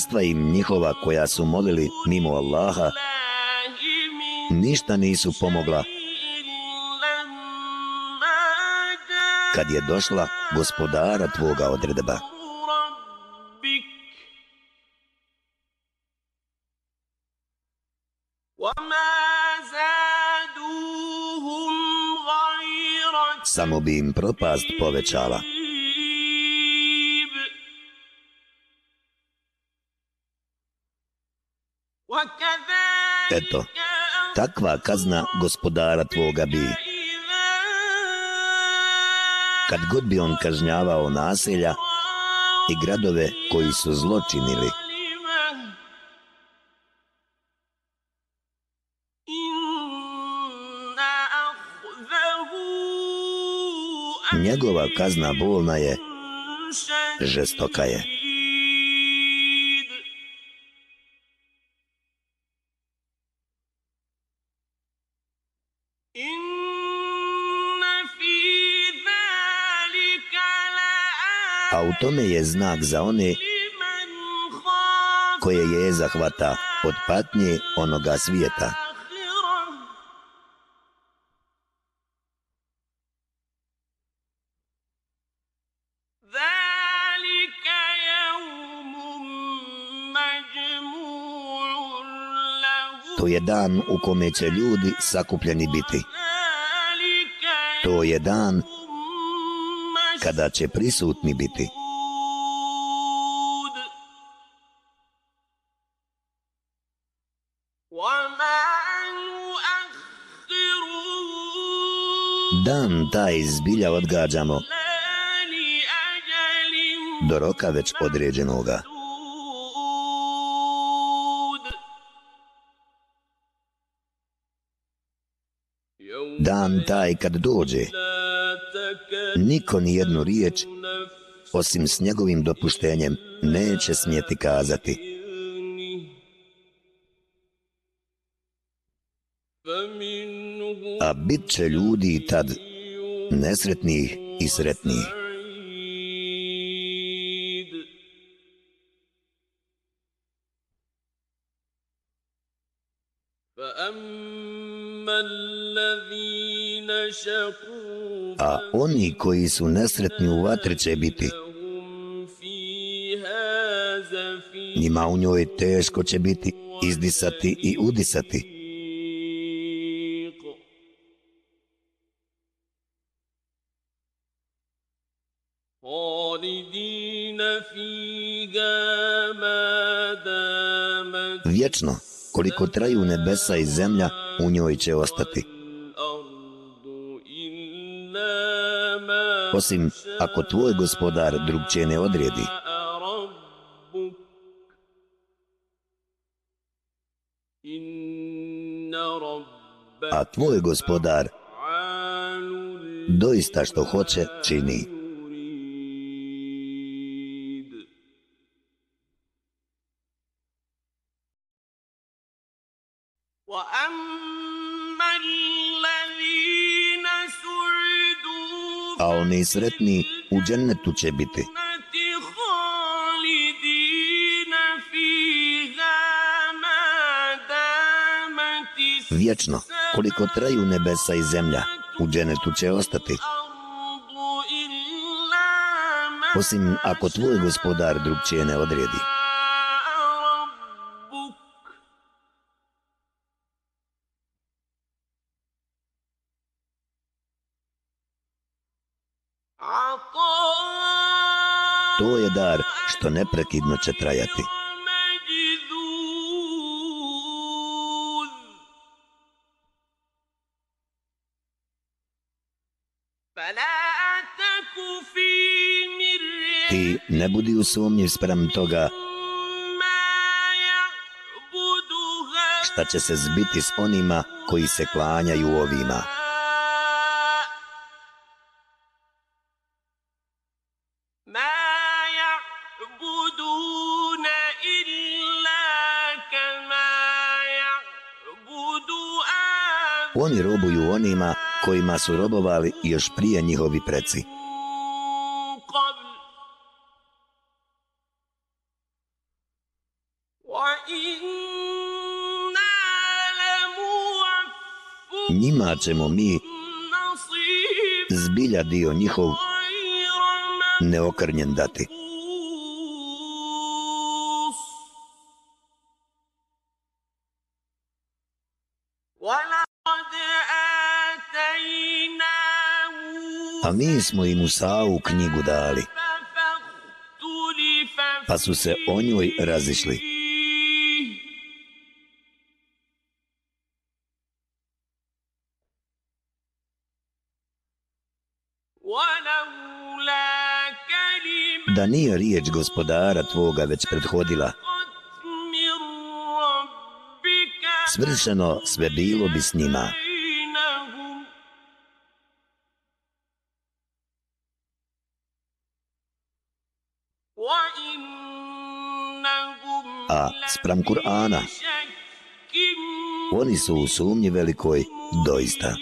božanstva im njihova koja su molili mimo Allaha ništa nisu pomogla. Kad je došla gospodara tvoga odredba, samo bi im propast povećala. Eto, takva kazna gospodara tvoga bi. Kad god bi on kažnjavao naselja i gradove koji su zločinili, Njegova kazna bolna je, žestoka je. tome je znak za one koje je zahvata od patnje onoga svijeta. To je dan u kome će ljudi sakupljeni biti. To je dan kada će prisutni biti. dan taj zbilja odgađamo do roka već određenoga. Dan taj kad dođe, niko ni jednu riječ, osim s njegovim dopuštenjem, neće smjeti kazati. bit će ljudi tad nesretni i sretni. A oni koji su nesretni u vatri će biti. Njima u njoj teško će biti izdisati i udisati. vječno. Koliko traju nebesa i zemlja, u njoj će ostati. Osim ako tvoj gospodar drugće ne odredi. A tvoj gospodar doista što hoće čini. nesretni u džennetu će biti. Vječno, koliko traju nebesa i zemlja, u dženetu će ostati. Osim ako tvoj gospodar drugčije ne odredi. što neprekidno će trajati. Ti ne budi u sumnji sprem toga šta će se zbiti s onima koji se klanjaju ovima. ovima. kojima su robovali još prije njihovi preci. Njima ćemo mi zbilja dio njihov neokrnjen dati. ali nismo im Musa'u knjigu dali. Pa su se o njoj razišli. Da nije riječ gospodara tvoga već prethodila, svršeno sve bilo bi s njima. A sprem Kur'ana Oni su u sumnji velikoj doista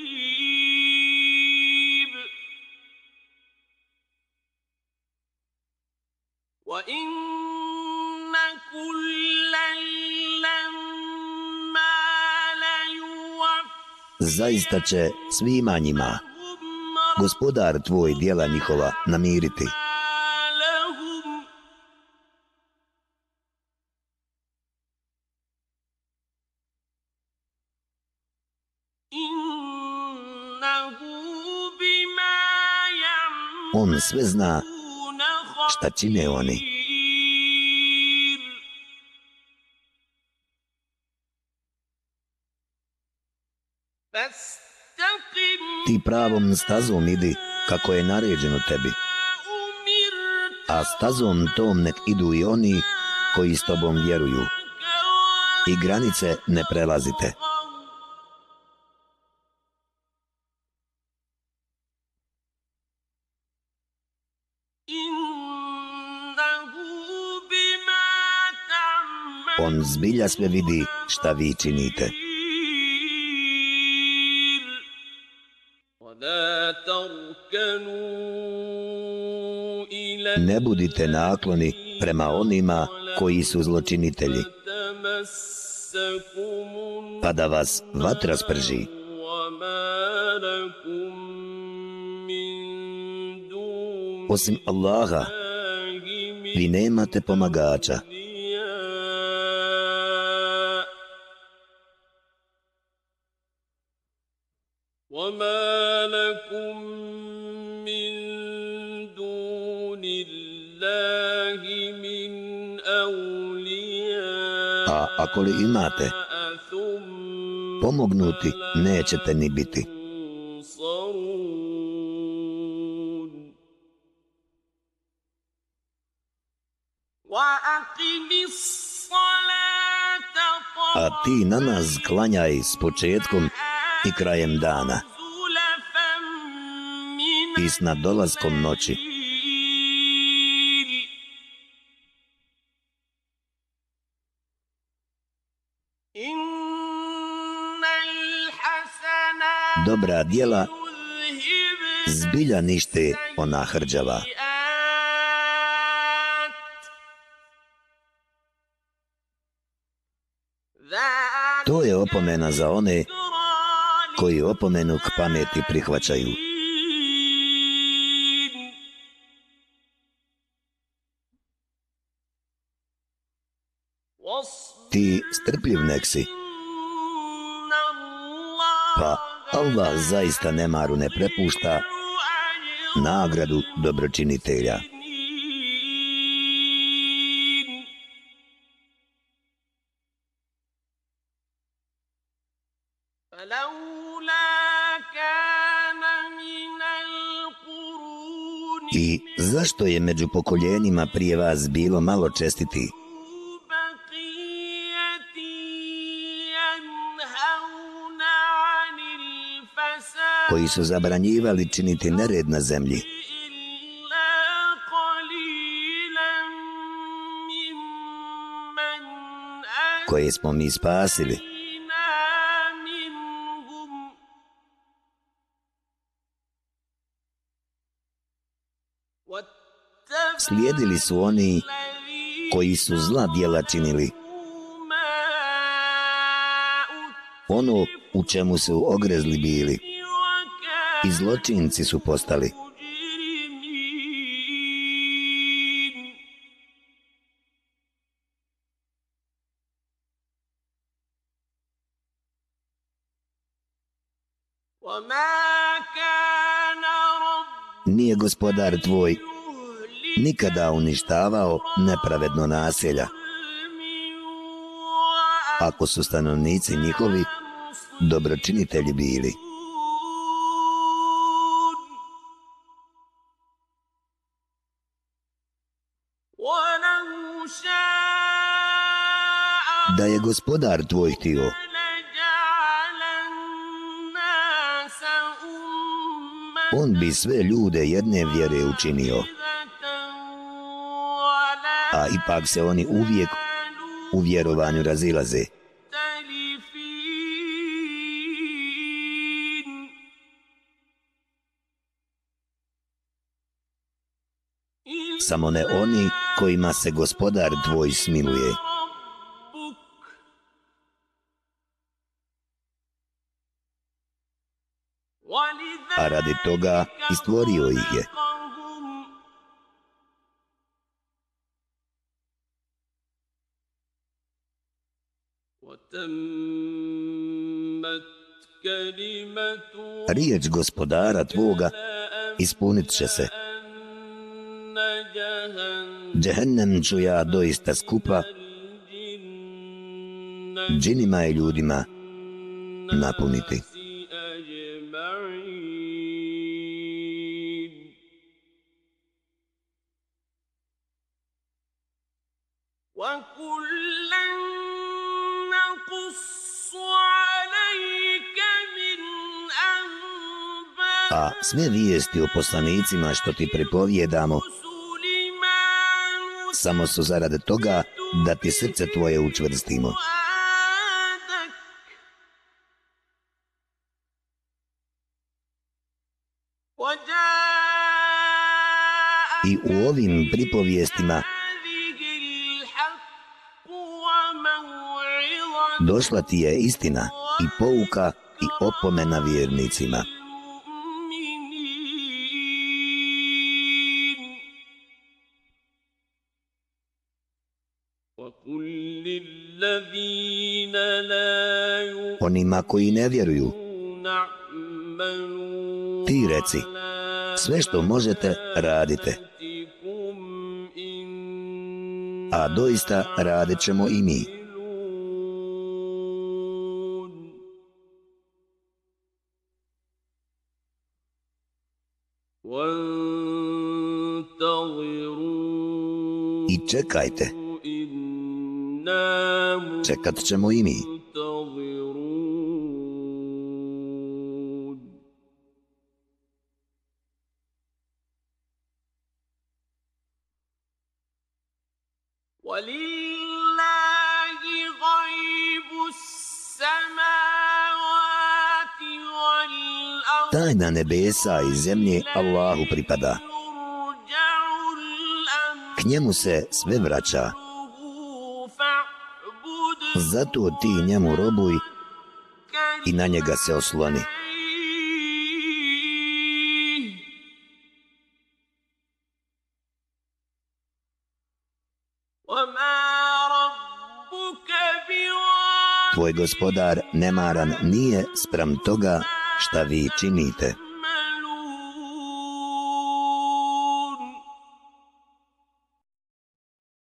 Zaista će svima njima gospodar tvoj dijela njihova namiriti. On sve zna šta čine oni. Ti pravom stazom idi kako je naređeno tebi, a stazom tom nek idu i oni koji s tobom vjeruju. I granice ne prelazite. On zbilja sve vidi šta vi činite. Ne budite nakloni prema onima koji su zločinitelji, pa da vas vatra sprži. Osim Allaha, vi nemate pomagača. Ako li imate, pomognuti nećete ni biti. A ti namaz klanjaj s početkom i krajem dana i s nadolaskom noći. Dobra djela zbilja nište ona hrđava. To je opomena za one koji opomenu k pameti prihvaćaju. Ti strpljiv nek si, pa Allah zaista nemaru ne prepušta nagradu dobročinitelja. I zašto je među pokoljenima prije vas bilo malo čestiti? Koji su zabranjivali činiti nered na zemlji. koje smo mi spasili. Slijedili su oni koji su zla djela činili. Ono u čemu su ogrezli bili i zločinci su postali. Nije gospodar tvoj nikada uništavao nepravedno naselja. Ako su stanovnici njihovi dobročinitelji bili. Da je gospodar tvoj htio, on bi sve ljude jedne vjere učinio. A ipak se oni uvijek u vjerovanju razilaze. Samo ne oni kojima se gospodar tvoj smiluje. radi toga i stvorio ih je. Riječ gospodara tvoga ispunit će se. Džehennem ću ja doista skupa džinima i ljudima napuniti. sve vijesti o poslanicima što ti pripovjedamo. Samo su zarade toga da ti srce tvoje učvrstimo. I u ovim pripovijestima došla ti je istina i pouka i opomena vjernicima. onima koji ne vjeruju. Ti reci, sve što možete, radite. A doista radit ćemo i mi. I čekajte. Čekat ćemo i mi. nebesa i zemlje Allahu pripada. K njemu se sve vraća. Zato ti njemu robuj i na njega se osloni. Tvoj gospodar nemaran nije sprem toga šta vi činite.